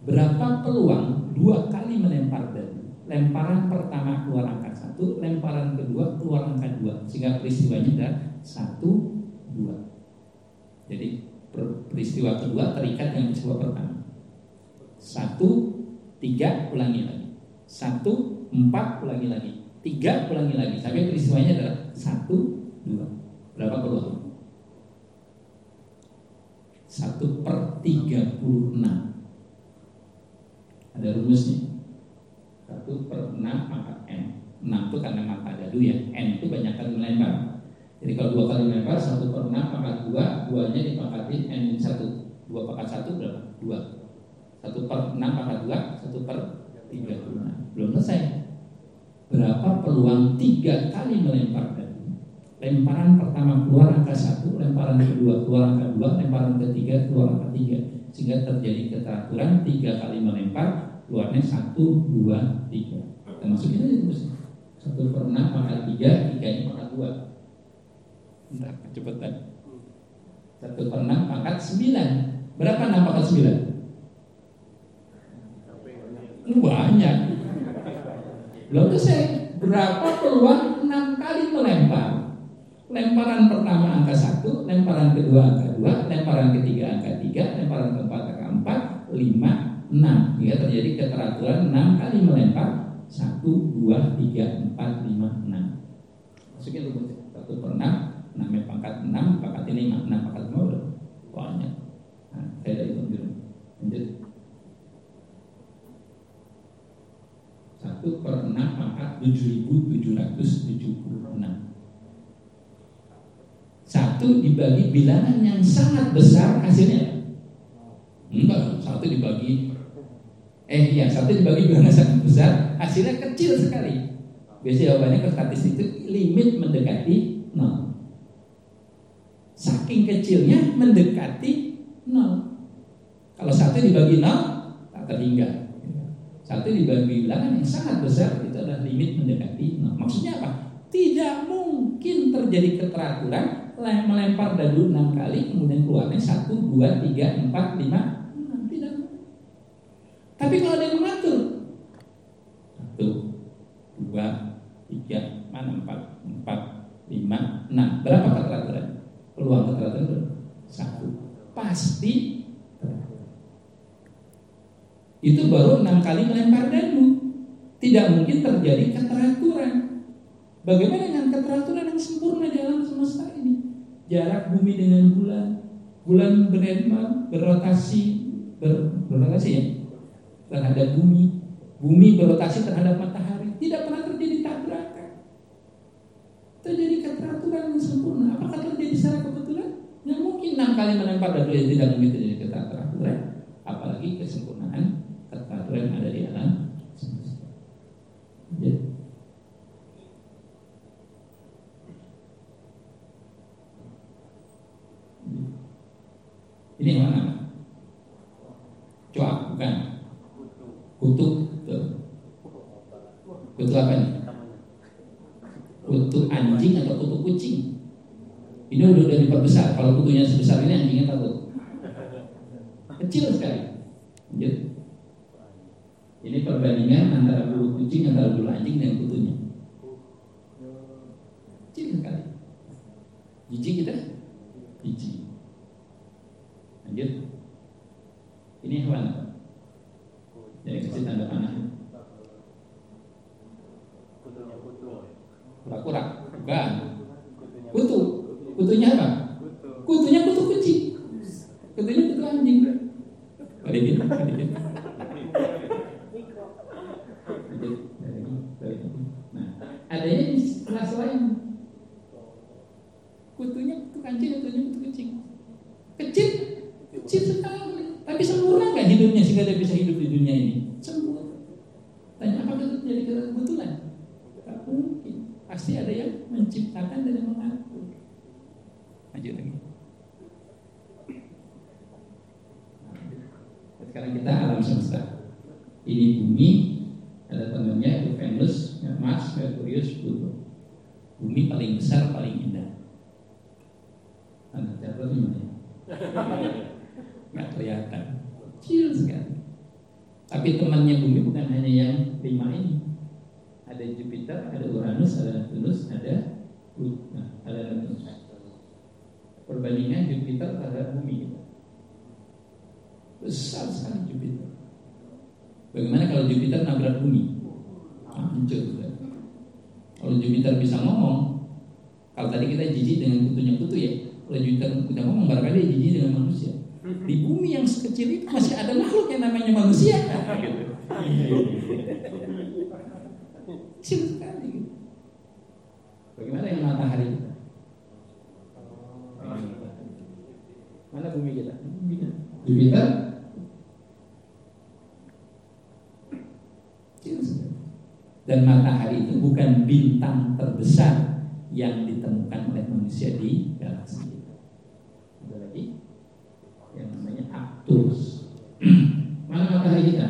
Speaker 1: Berapa peluang dua kali melempar dadu? Lemparan pertama keluar angka satu, lemparan kedua keluar angka dua, sehingga peristiwanya adalah satu dua. Jadi peristiwa kedua terikat dengan peristiwa pertama. Satu tiga ulangi lagi, satu empat ulangi lagi, tiga ulangi lagi, sampai peristiwanya adalah satu dua. Berapa peluang? Satu per tiga puluh enam. Ada rumusnya. Satu per enam maka n. Enam itu karena mata dadu ya. N itu banyak kali melempar. Jadi kalau dua kali melempar satu per enam maka dua duanya dipangkati n satu. Dua pangkat satu berapa? Dua. Satu per enam maka dua satu per tiga puluh enam. Belum selesai. Berapa peluang tiga kali melempar dadu lemparan pertama keluar angka satu lemparan kedua keluar angka dua lemparan ketiga keluar angka tiga. Sehingga terjadi keteraturan tiga kali melempar keluarnya satu dua tiga. Termasuk terus. Satu per enam pangkat tiga tiga ini pangkat dua. Kecepatan satu per enam pangkat sembilan. Berapa enam pangkat sembilan? Banyak. Belum selesai berapa peluang enam kali melempar Lemparan pertama angka satu, lemparan kedua angka dua, lemparan ketiga angka tiga, lemparan keempat angka empat, lima, enam. Hingga terjadi keteraturan enam kali melempar satu, dua, tiga, empat, lima, enam. Masukin rumus satu per enam, enam pangkat enam, pangkat lima, enam pangkat lima udah banyak. Nah, saya dari dulu. Lanjut. Satu per enam pangkat tujuh ribu tujuh ratus tujuh puluh enam. Satu dibagi bilangan yang sangat besar hasilnya. Enggak, satu dibagi. Eh iya, satu dibagi bilangan sangat besar Hasilnya kecil sekali. Biasanya jawabannya ke statistik itu limit mendekati nol. Saking kecilnya mendekati nol. Kalau satu dibagi nol, tak terhingga Satu dibagi bilangan yang sangat besar Itu adalah limit mendekati nol. Maksudnya apa? Tidak mungkin terjadi keteraturan melempar dadu enam kali kemudian keluarnya satu dua tiga empat lima enam tidak tapi kalau ada yang mengatur dua, tiga, mana empat, empat, lima, enam. Berapa keteraturan? Peluang keteraturan satu. Pasti itu baru enam kali melempar danu. Tidak mungkin terjadi keteraturan. Bagaimana dengan keteraturan yang sempurna di alam semesta ini? Jarak bumi dengan bulan, bulan beredma, berrotasi, ber, berrotasi ya terhadap bumi, bumi berrotasi terhadap matahari. Tidak pernah terjadi tabrakan. Terjadi keteraturan yang sempurna. Apakah terjadi secara kebetulan? Yang mungkin enam kali melempar dadu tidak mungkin terjadi keteraturan. Apalagi kesempurnaan keteraturan yang ada di alam semesta. Ya. Ini mana? Cuak, bukan. Kutu, Kutu apa nih? Kutu anjing atau kutu kucing? Ini udah, udah diperbesar. Kalau kutunya sebesar ini anjingnya takut. Kecil sekali. Gitu. Ini perbandingan antara bulu kucing antara bulu anjing dengan kutunya. Kecil sekali. Jijik kita? Jijik. Lanjut. Ini hewan? Jadi kasih tanda panah. Kura-kura. Bukan. Kutu. Kutunya apa? Kutunya kutu kucing. Kutunya kutu anjing. Balikin, balikin. Nah, adanya di kelas lain. Kutunya kutu anjing, kutunya kutu kucing. Kecil, kecil sekali. Tapi sempurna nggak hidupnya sehingga dia bisa hidup di dunia ini? Sempurna. Tanya apakah itu jadi kebetulan? Tak mungkin. Pasti ada yang menciptakan dan yang mengatur. Lanjut lagi. Sekarang kita alam semesta. Ini bumi, ada temannya itu Venus, Mars, Merkurius, Pluto. Bumi paling besar, paling indah. Anda catat gimana? Nggak kelihatan, kecil sekali. Tapi temannya bumi bukan hanya yang lima ini. Ada Jupiter, ada Uranus, ada Neptunus, ada Pluto, nah, ada Neptunus. Perbandingan Jupiter terhadap bumi Besar sekali Jupiter. Bagaimana kalau Jupiter nabrak bumi? Hancur. Kalau Jupiter bisa ngomong, kalau tadi kita jijik dengan kutunya kutu ya, kalau Jupiter bisa ngomong, barangkali dia jijik dengan manusia. Di bumi yang sekecil itu masih ada makhluk yang namanya manusia. Kecil sekali. Bagaimana yang matahari kita? Mana bumi kita? Jupiter Dan matahari itu bukan bintang terbesar yang ditemukan oleh manusia di galaksi kita. Ada lagi yang Arcturus. Mana matahari kita?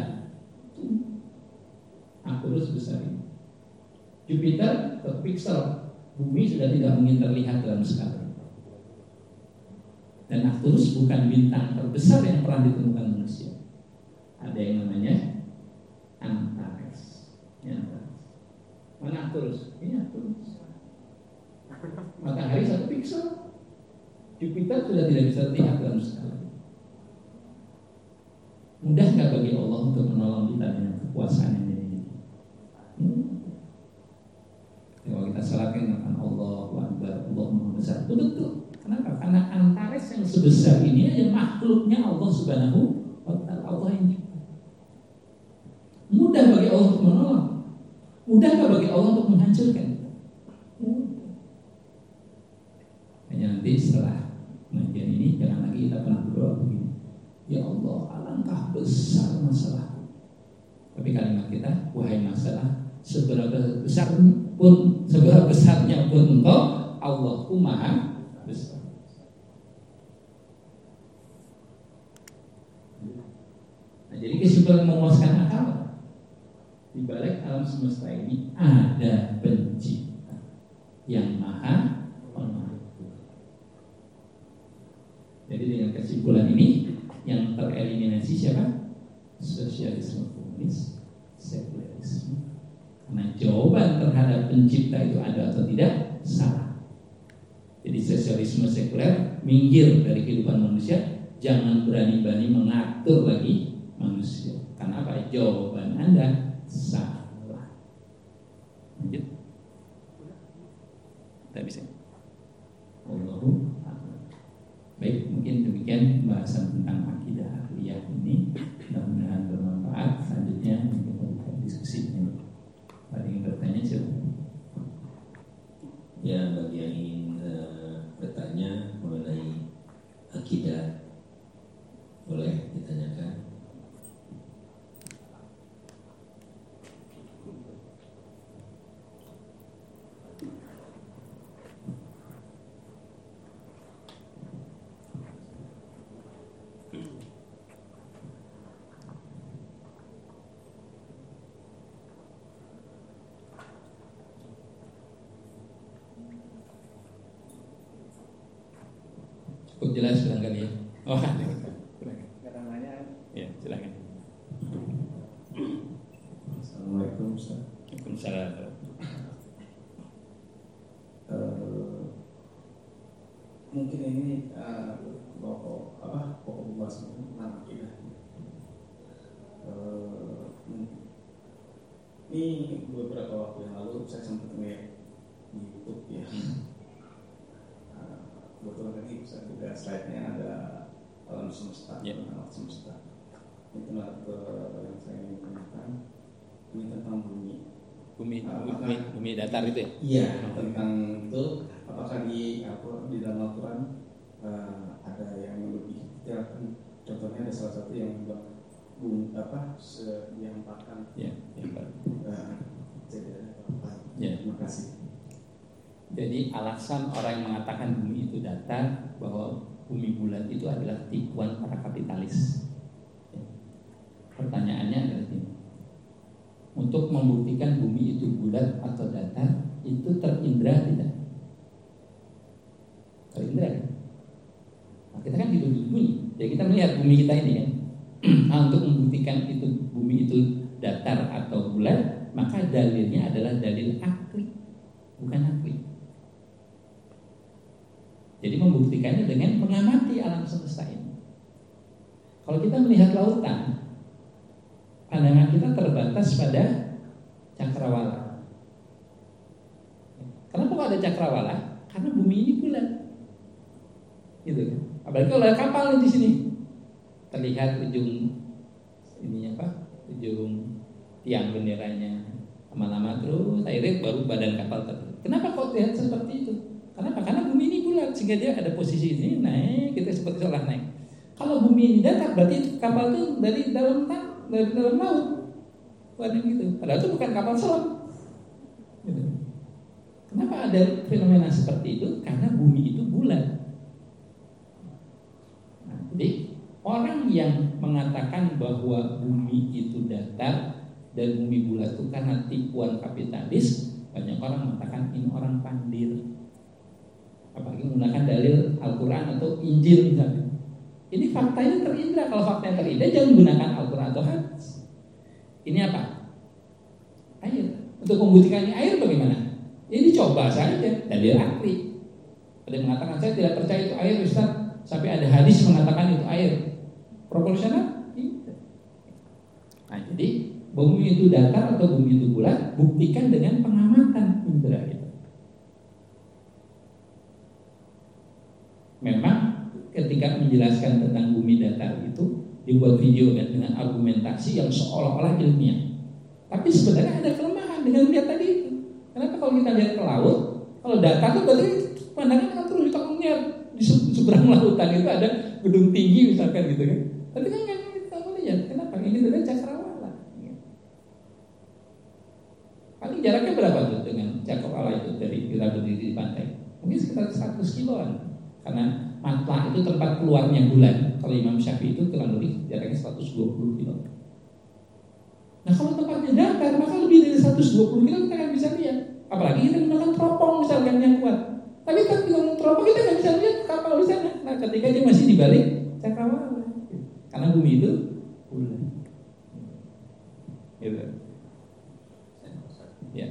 Speaker 1: Arcturus besar ini. Jupiter per pixel bumi sudah tidak mungkin terlihat dalam skala. Dan Arcturus bukan bintang terbesar yang pernah ditemukan manusia. Ada yang namanya Antares. Ya, Mana Arcturus? Ini Arcturus. Matahari satu pixel. Jupiter sudah tidak bisa terlihat dalam skala. Mudah nggak bagi Allah untuk menolong kita dengan kekuasaan yang ini? Hmm. Kalau kita salatkan dengan Allah Akbar, Allah Maha Besar, itu betul. Kenapa? Karena Antares yang sebesar ini aja makhluknya Allah Subhanahu wa Ta'ala, Allah yang Mudah bagi Allah untuk menolong. Mudah nggak bagi Allah untuk menghancurkan? Hanya nanti setelah pengajian ini jangan lagi kita pernah berdoa begini. Ya Allah, alangkah besar masalah. Tapi kalimat kita, wahai masalah, seberapa besar pun, seberapa besarnya pun engkau, Allahku maha besar. Nah, jadi kesimpulan memuaskan akal di balik alam semesta ini ada pencipta yang maha pengatur. Jadi dengan kesimpulan ini yang tereliminasi siapa? Sosialisme komunis, sekularisme. Karena jawaban pencipta itu ada atau tidak salah. Jadi sosialisme sekuler minggir dari kehidupan manusia, jangan berani-berani mengatur lagi manusia. Karena apa? Jawaban Anda salah. Lanjut. Tidak bisa. Allahu Baik, mungkin demikian pembahasan tentang akidah akliyah ini. Mudah-mudahan bermanfaat. Selanjutnya kita diskusi ini. Ada yang bertanya siapa?
Speaker 2: Ya, bagi yang ingin uh, bertanya mengenai akidah, boleh ditanyakan.
Speaker 1: Cukup jelas barangkali ya. Oh, ada.
Speaker 3: Katanya
Speaker 1: Ya, silakan.
Speaker 2: Assalamualaikum Ustaz.
Speaker 1: Waalaikumsalam.
Speaker 3: eh, mungkin ini eh, pokok apa pokok pembahasan tentang akidah. Eh, hmm. ini beberapa yang lalu saya sempat melihat di YouTube ya. Eh, kebetulan tadi saya buka slide-nya ada alam semesta,
Speaker 1: Ya.
Speaker 3: alam semesta. Ini tentang yang saya ingin tanyakan ini tentang bumi.
Speaker 1: Bumi,
Speaker 3: Ah,
Speaker 1: bumi, bumi, bumi datar itu ya?
Speaker 3: Iya tentang itu apakah di apa di dalam Al-Quran eh, ada yang lebih detail contohnya ada salah satu yang bilang bum apa se diampakan
Speaker 1: Ya, ya, Pak.
Speaker 3: eh, jadi apa
Speaker 1: Ya.
Speaker 3: terima kasih
Speaker 1: Jadi alasan orang yang mengatakan bumi itu datar bahwa bumi bulat itu adalah tipuan para kapitalis. Ya. Pertanyaannya adalah ini. Untuk membuktikan bumi itu bulat atau datar itu terindra tidak? Terindra? Nah, kita kan hidup di bumi, jadi kita melihat bumi kita ini kan. Nah, untuk membuktikan itu bumi itu datar atau bulat, maka dalilnya adalah dalil akli, bukan akli. Jadi membuktikannya dengan mengamati alam semesta ini. Kalau kita melihat lautan, pandangan kita terbatas pada cakrawala. Kenapa kok ada cakrawala? Karena bumi ini bulat. Gitu kan. Apalagi kalau ada kapal di sini. Terlihat ujung ininya apa? Ujung tiang benderanya lama-lama terus akhirnya baru badan kapal terlihat. Kenapa kok terlihat seperti itu? Kenapa? Karena bumi ini bulat sehingga dia ada posisi ini naik, kita seperti seolah naik. Kalau bumi ini datar berarti kapal itu dari dalam tan dari dalam laut. Bukan gitu. Padahal itu bukan kapal selam. Gitu. Kenapa ada fenomena seperti itu? Karena bumi itu bulat. Nah, jadi orang yang mengatakan bahwa bumi itu datar dan bumi bulat itu karena tipuan kapitalis, banyak orang mengatakan ini orang pandir apalagi menggunakan dalil Al-Quran atau Injil misalnya. Ini faktanya terindra. Kalau faktanya terindra, jangan gunakan Al-Quran atau hadis. Ini apa? Air. Untuk membuktikannya air bagaimana? Ini coba saja dalil akli. Ada yang mengatakan saya tidak percaya itu air Ustaz. Sampai ada hadis mengatakan itu air. Proporsional? Nah, jadi bumi itu datar atau bumi itu bulat, buktikan dengan pengamatan indera itu. Memang ketika menjelaskan tentang bumi datar itu dibuat video kan dengan argumentasi yang seolah-olah ilmiah. Tapi sebenarnya ada kelemahan dengan lihat tadi itu. Kenapa kalau kita lihat ke laut, kalau datar itu berarti pandangan terus kita melihat di seberang lautan itu ada gedung tinggi misalkan gitu kan. Tapi kan kita melihat. Kenapa? Ini adalah cakrawala. Paling jaraknya berapa tuh dengan cakrawala itu dari kita berdiri di pantai? Mungkin sekitar 100 kiloan. Karena matla itu tempat keluarnya bulan. Kalau Imam Syafi'i itu kurang lebih jaraknya 120 kilo. Nah kalau tempatnya datar maka lebih dari 120 kilo kita nggak bisa lihat. Apalagi kita menggunakan teropong misalkan yang kuat. Tapi kalau kita teropong kita nggak bisa lihat kapal di sana. Nah ketika dia masih di balik cakrawala. Karena bumi itu bulan. Gitu. Ya.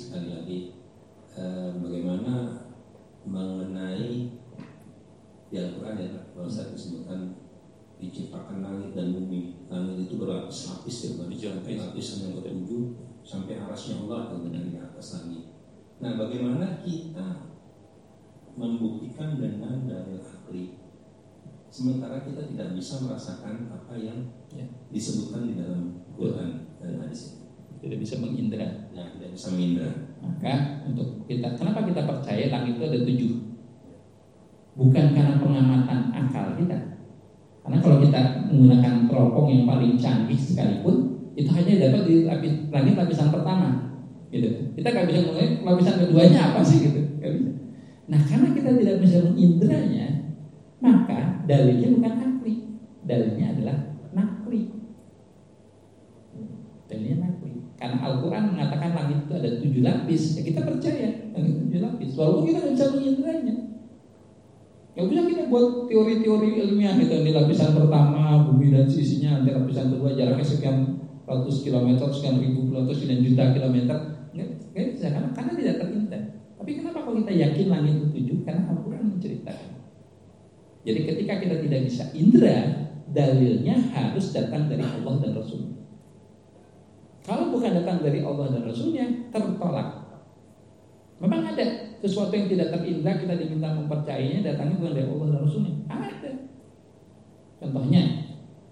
Speaker 2: Sekali lagi eh, bagaimana mengenai di Al-Quran ya kalau saya disebutkan diciptakan langit dan bumi. Langit itu berlapis-lapis ya bukan sampai lapisan yang ketujuh sampai arasnya Allah dengan di atas langit. Nah bagaimana kita membuktikan dengan dalil akli sementara kita tidak bisa merasakan apa yang
Speaker 1: Ya.
Speaker 2: disebutkan di dalam Quran dan hadis itu
Speaker 1: Tidak bisa mengindra.
Speaker 2: nah, tidak bisa mengindra
Speaker 1: Maka untuk kita, kenapa kita percaya langit itu ada tujuh? Bukan karena pengamatan akal kita. Karena kalau kita menggunakan teropong yang paling canggih sekalipun, itu hanya dapat di lapis, langit lapisan pertama. Gitu. Kita nggak bisa mengenai lapisan keduanya apa sih gitu. Bisa. Nah karena kita tidak bisa mengindranya, maka dalilnya bukan akli, dalilnya adalah nakli. Dalilnya nakli. Karena Al-Quran mengatakan langit itu ada tujuh lapis, ya kita percaya langit tujuh lapis. Walaupun kita nggak bisa mengindranya. Ya bisa kita buat teori-teori ilmiah gitu di lapisan pertama bumi dan sisinya nanti lapisan kedua jaraknya sekian ratus kilometer, sekian ribu kilometer, sekian juta kilometer. Nggak bisa karena, karena tidak terindra. Tapi kenapa kalau kita yakin langit itu tujuh? Karena Al-Quran menceritakan. Jadi ketika kita tidak bisa indra, dalilnya harus datang dari Allah dan Rasul. Kalau bukan datang dari Allah dan Rasulnya, tertolak. Memang ada sesuatu yang tidak terindra kita diminta mempercayainya datangnya bukan dari Allah dan Rasulnya. Ada. Contohnya,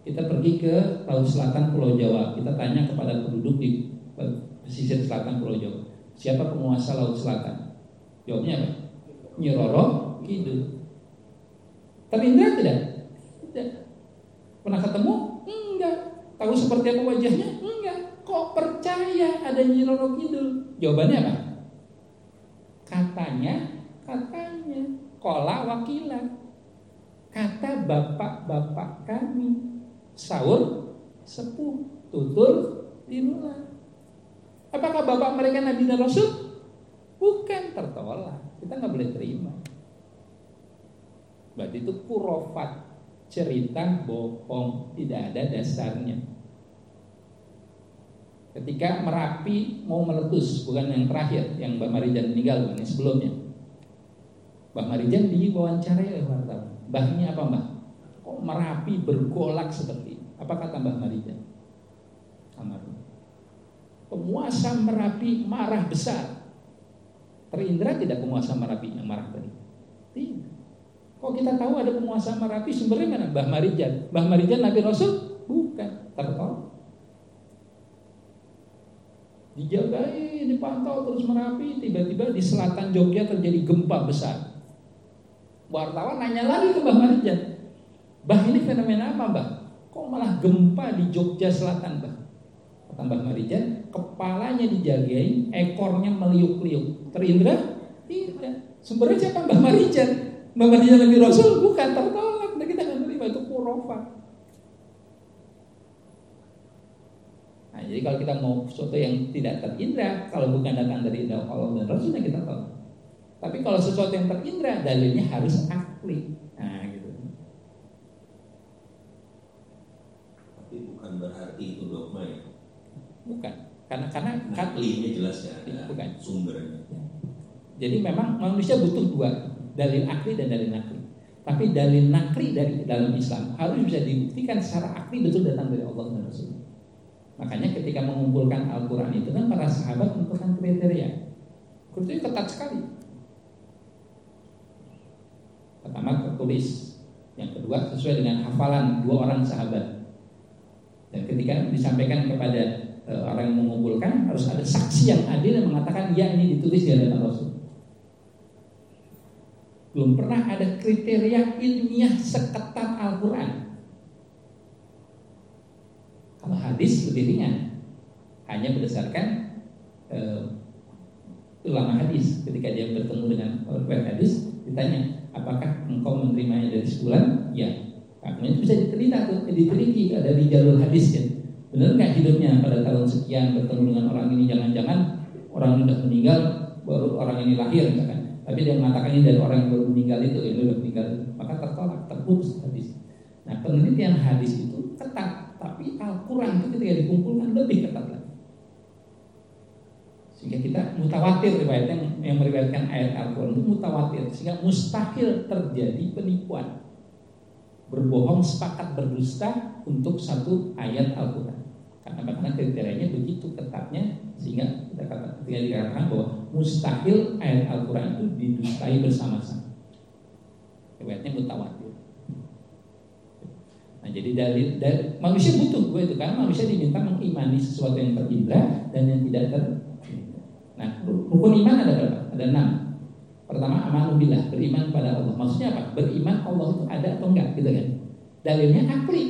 Speaker 1: kita pergi ke Laut Selatan Pulau Jawa. Kita tanya kepada penduduk di pesisir selatan Pulau Jawa. Siapa penguasa Laut Selatan? Jawabnya apa? Nyiroro Kidul. Terindra tidak? Tidak. Pernah ketemu? Enggak. Tahu seperti apa wajahnya? Enggak. Kok percaya ada Nyiroro Kidul? Jawabannya apa? Katanya, katanya, kola wakila. Kata bapak-bapak kami, sahur, sepuh, tutur, tinulah. Apakah bapak mereka Nabi dan Rasul? Bukan tertolak. Kita nggak boleh terima. Berarti itu kurofat cerita bohong tidak ada dasarnya. Ketika Merapi mau meletus, bukan yang terakhir, yang Mbak Marijan meninggal, yang sebelumnya. Mbak Marijan diwawancarai oleh wartawan. Mbahnya apa Mbah? Kok Merapi bergolak seperti ini? Apa kata Mbah Marijan? Penguasa Merapi marah besar. Terindra tidak penguasa Merapi yang marah tadi? Tidak. Kok kita tahu ada penguasa Merapi sumbernya mana? Mbah Marijan. Mbah Marijan Nabi Rasul? Bukan. Tertolak. Dijagain, dipantau terus Merapi. Tiba-tiba di selatan Jogja terjadi gempa besar. Wartawan nanya lagi ke Mbah Marijan. Mbah ini fenomena apa Mbah? Kok malah gempa di Jogja Selatan Mbah? Kata Mbah Marijan, kepalanya dijagain, ekornya meliuk-liuk. Terindra? Tidak. Sumbernya siapa Mbah Marijan? Mbah Marijan Nabi Rasul? Bukan, tertolak. Nah, kita nggak terima, itu kurofat. Nah, jadi kalau kita mau sesuatu yang tidak terindra, kalau bukan datang dari Allah dan Rasulnya kita tahu. Tapi kalau sesuatu yang terindra, dalilnya harus akli. Nah, gitu.
Speaker 2: tapi bukan berarti itu dogma ya
Speaker 1: Bukan. Karena karena kan,
Speaker 2: Naklinya jelas ya ada
Speaker 1: Bukan.
Speaker 2: sumbernya
Speaker 1: jadi memang manusia butuh dua, dalil akli dan dalil nakli. Tapi dalil nakli dari dalam Islam harus bisa dibuktikan secara akli betul datang dari Allah dan Rasul. Makanya ketika mengumpulkan Al-Quran itu kan para sahabat menentukan kriteria. Kriteria ketat sekali. Pertama tertulis, yang kedua sesuai dengan hafalan dua orang sahabat. Dan ketika disampaikan kepada e, orang yang mengumpulkan harus ada saksi yang adil yang mengatakan ya ini ditulis di hadapan Rasul. Belum pernah ada kriteria ilmiah seketat Al-Quran. Hadis lebih ringan, hanya berdasarkan eh, ulama hadis. Ketika dia bertemu dengan orang hadis, ditanya, apakah engkau menerimanya dari sebulan? Ya. Kemudian bisa diteliti tuh, diteliti ada di jalur hadis kan. Benar nggak hidupnya pada tahun sekian bertemu dengan orang ini? Jangan-jangan orang ini sudah meninggal, baru orang ini lahir misalkan. Tapi dia mengatakan ini dari orang yang baru meninggal itu, yang sudah meninggal, maka tertolak, terputus hadis. Nah penelitian hadis itu ketat, tapi Al-Quran itu ketika dikumpulkan lebih ketat lagi. Sehingga kita mutawatir riwayat yang, yang meriwayatkan ayat Al-Quran itu mutawatir sehingga mustahil terjadi penipuan. Berbohong sepakat berdusta untuk satu ayat Al-Quran. Karena karena kriterianya begitu ketatnya sehingga kita kata, ketika dikatakan bahwa mustahil ayat Al-Quran itu didustai bersama-sama. Riwayatnya mutawatir Nah, jadi dari, dari manusia butuh gue itu karena manusia diminta mengimani sesuatu yang terindra dan yang tidak ter. Nah, rukun iman ada berapa? Ada enam. Pertama amanubillah, beriman pada Allah. Maksudnya apa? Beriman Allah itu ada atau enggak, gitu kan? Dalilnya akli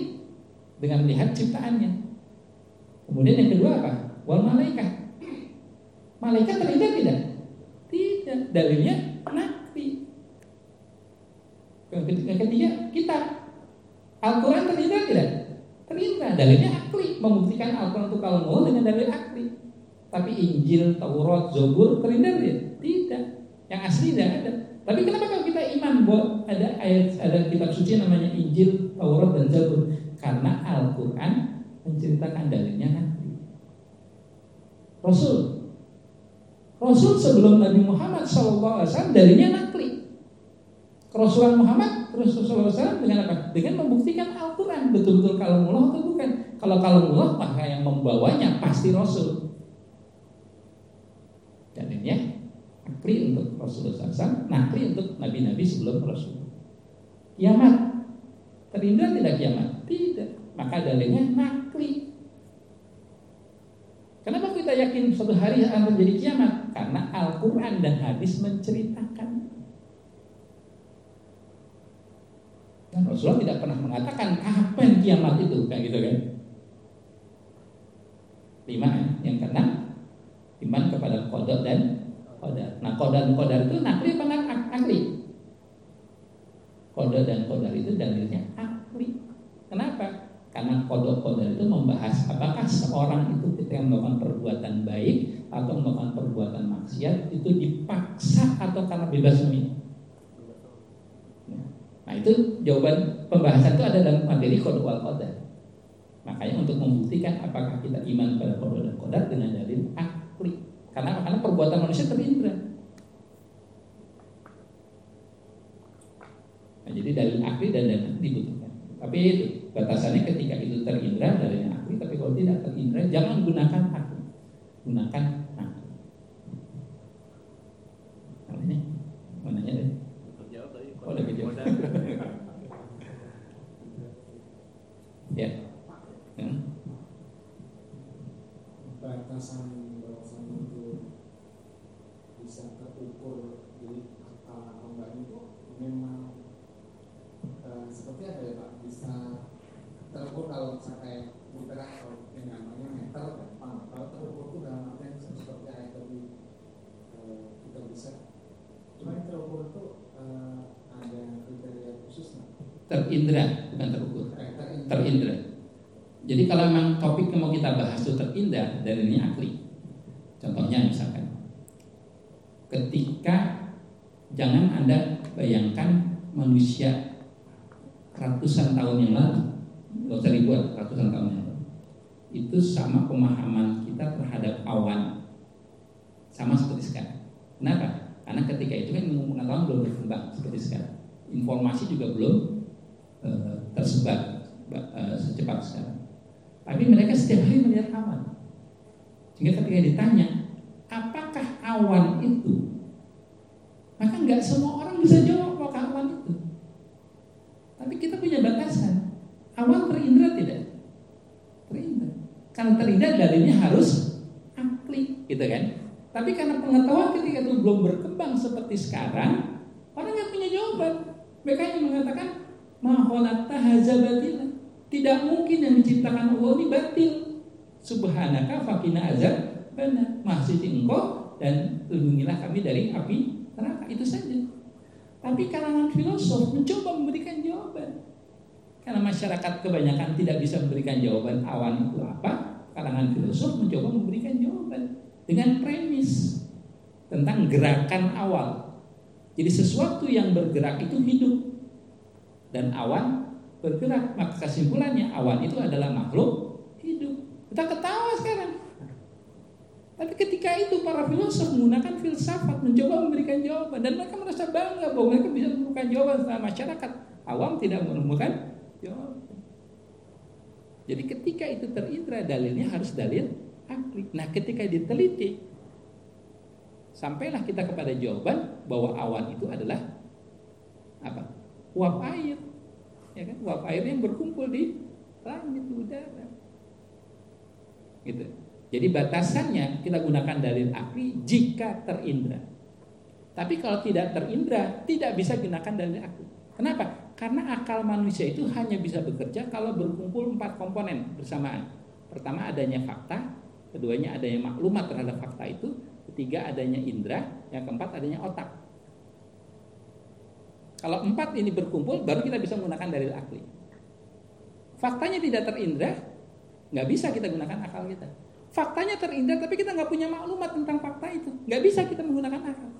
Speaker 1: dengan melihat ciptaannya. Kemudian yang kedua apa? Wal malaikat. Malaikat terlihat tidak? Tidak. Dalilnya nakli. Yang ketiga kita Al-Quran terindra tidak? Terindra. Dalilnya akli. Membuktikan Al-Quran itu kalau dengan dalil akli. Tapi Injil, Taurat, Zabur terindra tidak? Tidak. Yang asli tidak ada. Tapi kenapa kalau kita iman bahwa ada ayat, ada kitab suci namanya Injil, Taurat, dan Zabur? Karena Al-Quran menceritakan dalilnya nanti. Rasul. Rasul sebelum Nabi Muhammad SAW dalilnya nakli. Kerasulan Muhammad Rasulullah SAW dengan apa? Dengan membuktikan Al-Quran betul-betul kalau Allah atau bukan. Kalau kalau Allah maka yang membawanya pasti Rasul. Jadinya nakli untuk Rasulullah SAW, nakli untuk nabi-nabi sebelum Rasul. Kiamat terindra tidak kiamat? Tidak. Maka dalilnya nakli. Kenapa kita yakin suatu hari akan terjadi kiamat? Karena Al-Quran dan hadis menceritakan Dan Rasulullah tidak pernah mengatakan kapan kiamat itu, kayak gitu kan? Lima, ya. yang keenam, iman kepada kodok dan kodar. Nah, kodar dan kodar itu nakli apa akli? Kodok dan kodar itu dalilnya akli. Kenapa? Karena kodok kodar itu membahas apakah seorang itu ketika melakukan perbuatan baik atau melakukan perbuatan maksiat itu dipaksa atau karena bebas memilih. Nah itu jawaban pembahasan itu ada dalam materi kode wal qadar. Makanya untuk membuktikan apakah kita iman pada kode dan kodar dengan dalil akli. Karena karena perbuatan manusia terindra. Nah, jadi dalil akli dan dalil dibutuhkan. Tapi itu batasannya ketika itu terindra dalilnya akli, tapi kalau tidak terindra jangan gunakan akli, gunakan akli. Namanya, mananya deh. Oh, udah kejauh. ya. Hmm.
Speaker 4: Batasan batasan itu bisa terukur jadi kata enggak itu memang uh, seperti apa ya pak bisa terukur kalau misalnya kayak bergerak atau yang namanya meter gampang kalau terukur itu dalam artian seperti ayat tadi uh, kita bisa cuma yang terukur itu uh, ada kriteria khusus nggak?
Speaker 1: Terindra, bukan terukur. Terindra. Jadi kalau memang topik yang mau kita bahas itu terindra dari ini akli. Contohnya misalkan, ketika jangan anda bayangkan manusia ratusan tahun yang lalu, nggak usah ribuan, ratusan tahun yang lalu, itu sama pemahaman kita terhadap awan, sama seperti sekarang. Kenapa? Karena ketika itu kan ilmu pengetahuan belum berkembang seperti sekarang. Informasi juga belum uh, tersebar uh, secepat sekarang. Tapi mereka setiap hari melihat awan. Sehingga ketika ditanya, apakah awan itu? Maka nggak semua orang bisa jawab apakah awan itu. Tapi kita punya batasan. Awan terindra tidak? Terindra. Karena terindra dalilnya harus akli, gitu kan? Tapi karena pengetahuan ketika itu belum berkembang seperti sekarang, orang nggak punya jawaban. Mereka hanya mengatakan maholata hazabatila. Tidak mungkin yang diciptakan Allah ini batil. Subhanaka fakina azab benar. Masih engkau dan lindungilah kami dari api neraka. Itu saja. Tapi kalangan filosof mencoba memberikan jawaban. Karena masyarakat kebanyakan tidak bisa memberikan jawaban awan itu apa, kalangan filosof mencoba memberikan jawaban dengan premis tentang gerakan awal. Jadi sesuatu yang bergerak itu hidup dan awan bergerak. Maka kesimpulannya awan itu adalah makhluk hidup. Kita ketawa sekarang. Tapi ketika itu para filosof menggunakan filsafat mencoba memberikan jawaban dan mereka merasa bangga bahwa mereka bisa menemukan jawaban setelah masyarakat awam tidak menemukan jawaban. Jadi ketika itu terindra dalilnya harus dalil akli. Nah ketika diteliti sampailah kita kepada jawaban bahwa awan itu adalah apa? Uap air, ya kan? Uap air yang berkumpul di langit udara. Gitu. Jadi batasannya kita gunakan dalil akli jika terindra. Tapi kalau tidak terindra, tidak bisa gunakan dalil akli. Kenapa? Karena akal manusia itu hanya bisa bekerja kalau berkumpul empat komponen bersamaan. Pertama adanya fakta, keduanya adanya maklumat terhadap fakta itu, ketiga adanya indera, yang keempat adanya otak. Kalau empat ini berkumpul, baru kita bisa menggunakan dalil akli. Faktanya tidak terindra, nggak bisa kita gunakan akal kita. Faktanya terindah, tapi kita nggak punya maklumat tentang fakta itu. Nggak bisa kita menggunakan akal.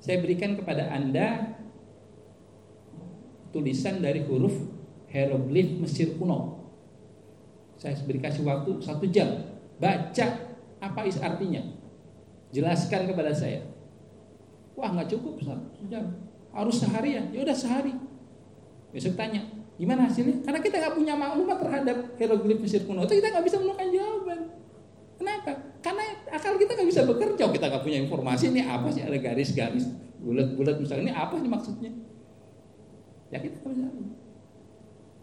Speaker 1: Saya berikan kepada Anda tulisan dari huruf hieroglif Mesir kuno. Saya beri kasih waktu satu jam. Baca apa is artinya. Jelaskan kepada saya. Wah nggak cukup satu jam. Harus seharian. Ya udah sehari. Besok tanya, Gimana hasilnya? Karena kita nggak punya maklumat terhadap hieroglif Mesir kuno itu kita nggak bisa menemukan jawaban. Kenapa? Karena akal kita nggak bisa bekerja. Kita nggak punya informasi ini apa sih ada garis-garis bulat-bulat misalnya ini apa sih maksudnya? Ya kita nggak bisa.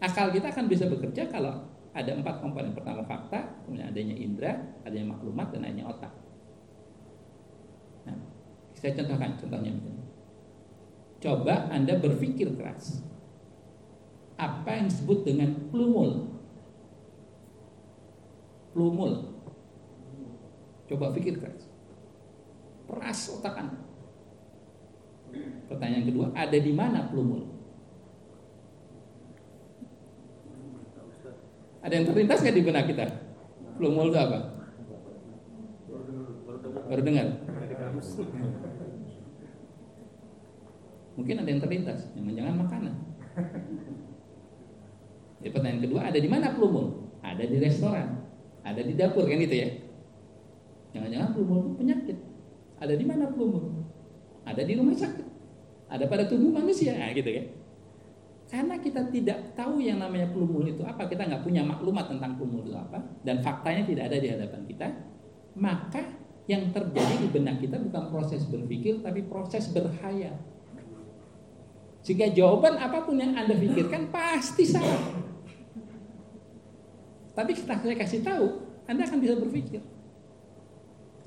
Speaker 1: Akal kita akan bisa bekerja kalau ada empat komponen. Pertama fakta, kemudian adanya indera, adanya maklumat, dan adanya otak. Nah, saya contohkan contohnya. Coba Anda berpikir keras apa yang disebut dengan plumul. Plumul. Coba pikir keras. Peras otak Anda. Pertanyaan kedua, ada di mana plumul? Ada yang terlintas nggak di benak kita? Plumul itu apa? Baru dengar. Mungkin ada yang terlintas, jangan-jangan makanan. Ya, pertanyaan kedua, ada di mana plumul? Ada di restoran, ada di dapur kan itu ya. Jangan-jangan plumul penyakit. Ada di mana plumul? Ada di rumah sakit. Ada pada tubuh manusia, nah, gitu kan. Karena kita tidak tahu yang namanya plumul itu apa, kita nggak punya maklumat tentang plumul itu apa, dan faktanya tidak ada di hadapan kita, maka yang terjadi di benak kita bukan proses berpikir, tapi proses berhayal. Jika jawaban apa pun yang Anda pikirkan pasti salah. Tapi setelah saya kasih tahu, Anda akan bisa berpikir.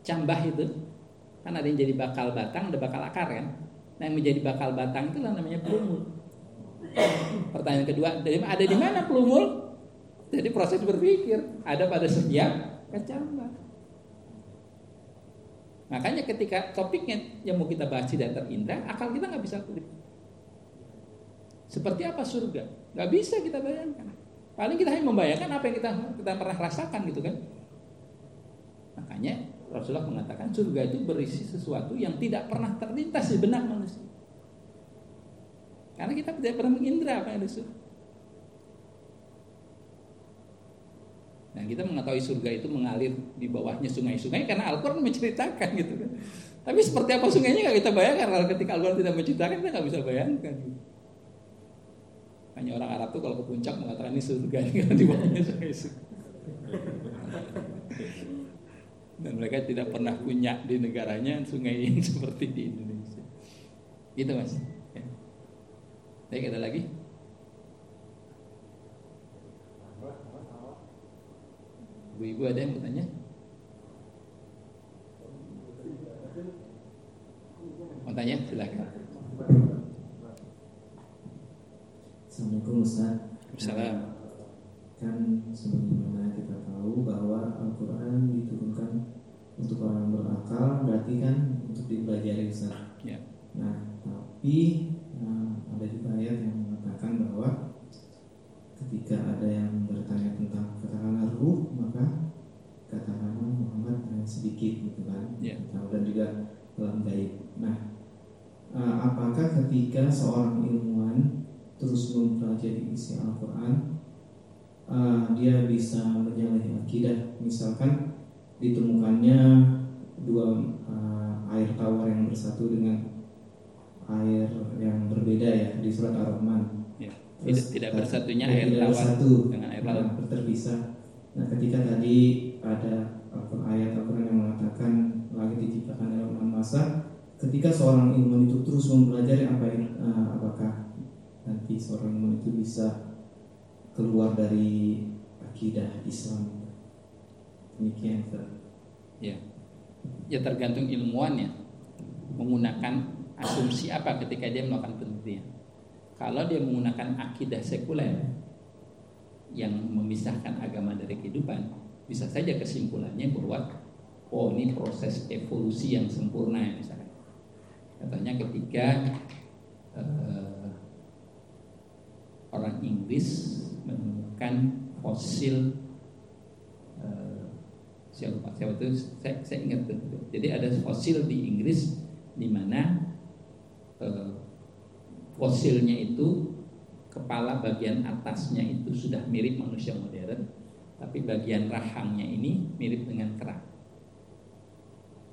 Speaker 1: Cambah itu, kan ada yang jadi bakal batang, ada bakal akar kan. Nah yang menjadi bakal batang itu namanya pelumul. Pertanyaan kedua, ada di mana pelumul? Jadi proses berpikir ada pada setiap kecambah. Makanya ketika topiknya yang mau kita bahas tidak terindah, akal kita nggak bisa kulit. Seperti apa surga? Nggak bisa kita bayangkan. Paling kita hanya membayangkan apa yang kita kita pernah rasakan gitu kan. Makanya Rasulullah mengatakan surga itu berisi sesuatu yang tidak pernah terlintas di benak manusia. Karena kita tidak pernah mengindra apa yang ada surga. Nah kita mengetahui surga itu mengalir di bawahnya sungai-sungai karena Al-Quran menceritakan gitu kan. Tapi seperti apa sungainya nggak kita bayangkan kalau ketika Al-Quran tidak menceritakan kita nggak bisa bayangkan. Gitu. Hanya orang Arab tuh kalau ke puncak mengatakan ini surga ini di bawahnya sungai Dan mereka tidak pernah punya di negaranya sungai yang seperti di Indonesia. Gitu mas. Ya. Baik ada lagi? Ibu-ibu ada yang bertanya? Mau tanya? Silakan.
Speaker 5: Assalamualaikum Ustaz.
Speaker 1: Salam.
Speaker 5: Kan sebagaimana kita tahu bahwa Al-Quran diturunkan untuk orang berakal, berarti kan untuk dipelajari Ustaz.
Speaker 1: Ya.
Speaker 5: Nah, tapi nah, ada juga ayat yang mengatakan bahwa ketika ada yang bertanya tentang katakanlah ruh, maka katakanlah Muhammad hanya sedikit gitu kan.
Speaker 1: Ya.
Speaker 5: Dan juga dalam gaib. Nah, eh, apakah ketika seorang ilmuwan terus mempelajari isi Al-Quran uh, dia bisa menyalahi akidah misalkan ditemukannya dua uh, air tawar yang bersatu dengan air yang berbeda ya di surat Ar-Rahman.
Speaker 1: Ya. Tidak, tidak bersatunya
Speaker 5: ya,
Speaker 1: air
Speaker 5: tidak
Speaker 1: tawar
Speaker 5: bersatu,
Speaker 1: dengan air laut.
Speaker 5: nah, terpisah. Nah, ketika tadi ada ayat Al-Quran yang mengatakan langit diciptakan dalam enam masa, ketika seorang ilmuwan itu terus mempelajari apa yang uh, apakah nanti seorang ilmuwan itu bisa keluar dari akidah Islam. Demikian
Speaker 1: ya. Ya tergantung ilmuwannya menggunakan asumsi apa ketika dia melakukan penelitian. Kalau dia menggunakan akidah sekuler yang memisahkan agama dari kehidupan bisa saja kesimpulannya bahwa oh ini proses evolusi yang sempurna misalnya. Katanya ketika uh, Inggris menemukan fosil siapa lupa siapa itu saya, ingat. Jadi ada fosil di Inggris di mana eh, fosilnya itu kepala bagian atasnya itu sudah mirip manusia modern, tapi bagian rahangnya ini mirip dengan kera.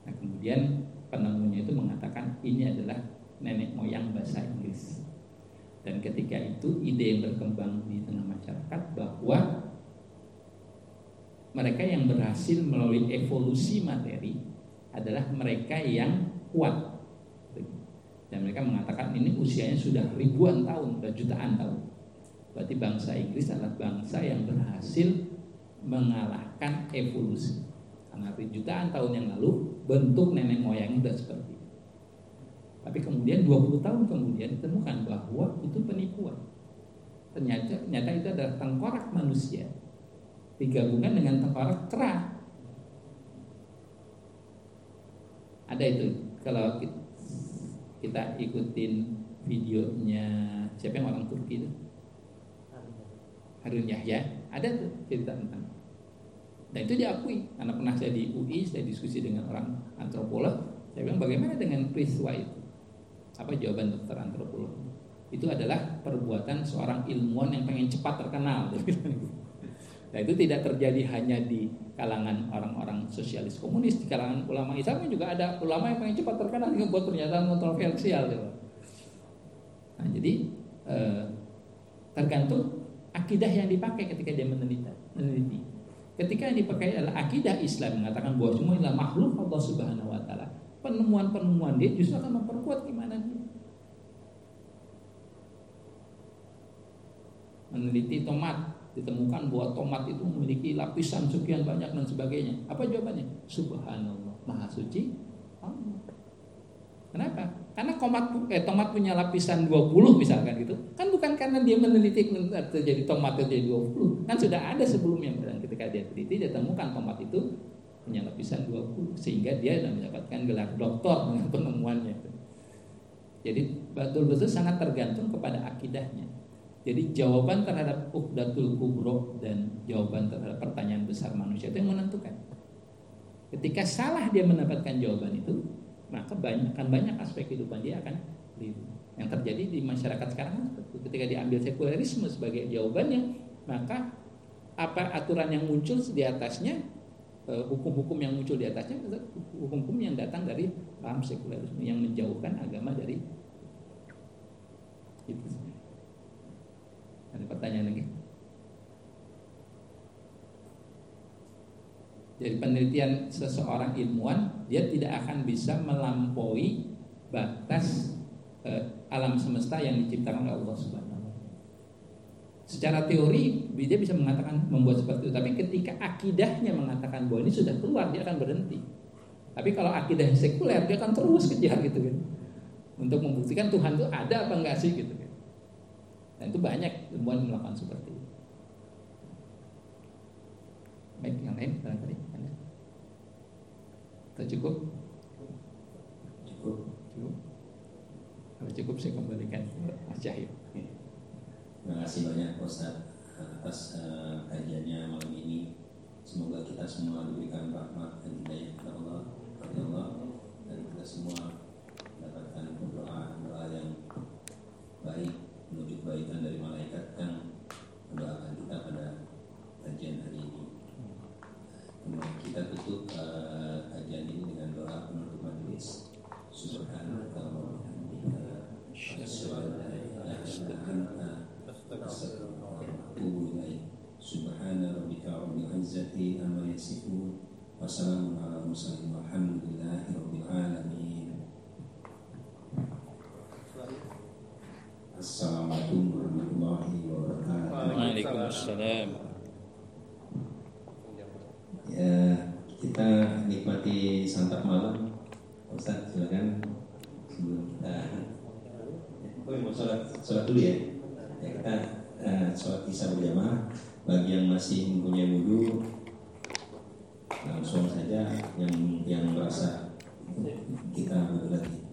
Speaker 1: Nah kemudian penemunya itu mengatakan ini adalah nenek moyang bahasa Inggris. Dan ketika itu ide yang berkembang di tengah masyarakat bahwa mereka yang berhasil melalui evolusi materi adalah mereka yang kuat. Dan mereka mengatakan ini usianya sudah ribuan tahun, sudah jutaan tahun. Berarti bangsa Inggris adalah bangsa yang berhasil mengalahkan evolusi. Karena jutaan tahun yang lalu bentuk nenek moyang sudah seperti. Tapi kemudian 20 tahun kemudian ditemukan bahwa itu penipuan. Ternyata, ternyata itu adalah tengkorak manusia. Digabungkan dengan tengkorak kera. Ada itu. Kalau kita ikutin videonya siapa yang orang Turki itu? Harun Yahya. Ada tuh cerita tentang. Dan itu diakui. Karena pernah saya di UI saya diskusi dengan orang antropolog. Saya bilang bagaimana dengan peristiwa itu apa jawaban dokter antropolog itu adalah perbuatan seorang ilmuwan yang pengen cepat terkenal Nah itu tidak terjadi hanya di kalangan orang-orang sosialis komunis, di kalangan ulama Islam juga ada ulama yang paling cepat terkenal dengan buat pernyataan kontroversial. Gitu. Nah jadi eh, tergantung akidah yang dipakai ketika dia meneliti. meneliti. Ketika yang dipakai adalah akidah Islam mengatakan bahwa semua adalah makhluk Allah Subhanahu Wa Taala. Penemuan-penemuan dia justru akan memperkuat gimana dia. Meneliti tomat, ditemukan bahwa tomat itu memiliki lapisan sekian banyak dan sebagainya. Apa jawabannya? Subhanallah, Maha Suci. Kenapa? Karena tomat, eh, tomat punya lapisan 20 misalkan gitu. Kan bukan karena dia meneliti terjadi tomat terjadi 20. Kan sudah ada sebelumnya. Dan ketika dia teliti, dia temukan tomat itu punya lapisan 20. Sehingga dia mendapatkan gelar doktor dengan penemuannya. Jadi betul-betul sangat tergantung kepada akidahnya. Jadi jawaban terhadap ukdatul kubro dan jawaban terhadap pertanyaan besar manusia itu yang menentukan. Ketika salah dia mendapatkan jawaban itu, maka banyak akan banyak aspek kehidupan dia akan keliru. Yang terjadi di masyarakat sekarang ketika diambil sekulerisme sebagai jawabannya, maka apa aturan yang muncul di atasnya hukum-hukum yang muncul di atasnya hukum-hukum yang datang dari paham sekulerisme yang menjauhkan agama dari itu. Ada pertanyaan lagi? Jadi penelitian seseorang ilmuwan dia tidak akan bisa melampaui batas eh, alam semesta yang diciptakan oleh Allah Subhanahu Secara teori dia bisa mengatakan membuat seperti itu, tapi ketika akidahnya mengatakan bahwa ini sudah keluar dia akan berhenti. Tapi kalau akidah sekuler dia akan terus kejar gitu kan. Untuk membuktikan Tuhan itu ada apa enggak sih gitu kan. Dan itu banyak ilmuwan melakukan seperti itu. Baik, yang lain barangkali ada. Cukup?
Speaker 2: Cukup.
Speaker 1: Cukup. Kalau cukup saya kembalikan ke Mas Cahyo.
Speaker 2: Terima kasih banyak Ustaz atas uh, kajiannya malam ini. Semoga kita semua diberikan rahmat dan hidayah kepada Allah, dari Allah dan kita semua mendapatkan doa doa yang baik menuju kebaikan dari malaikat yang mendoakan kita pada kajian hari ini. Kemudian kita tutup eh, kajian ini dengan doa penutup majelis. Subhanallah wa bihamdihi. Subhana Assalamualaikum warahmatullahi wabarakatuh Ya, kita nikmati santap malam. Ustaz silakan. Oh, iya, mau sholat, sholat dulu ya. Kita eh, sholat isya berjamaah. Bagi yang masih mempunyai wudhu, langsung saja yang yang merasa kita wudhu lagi.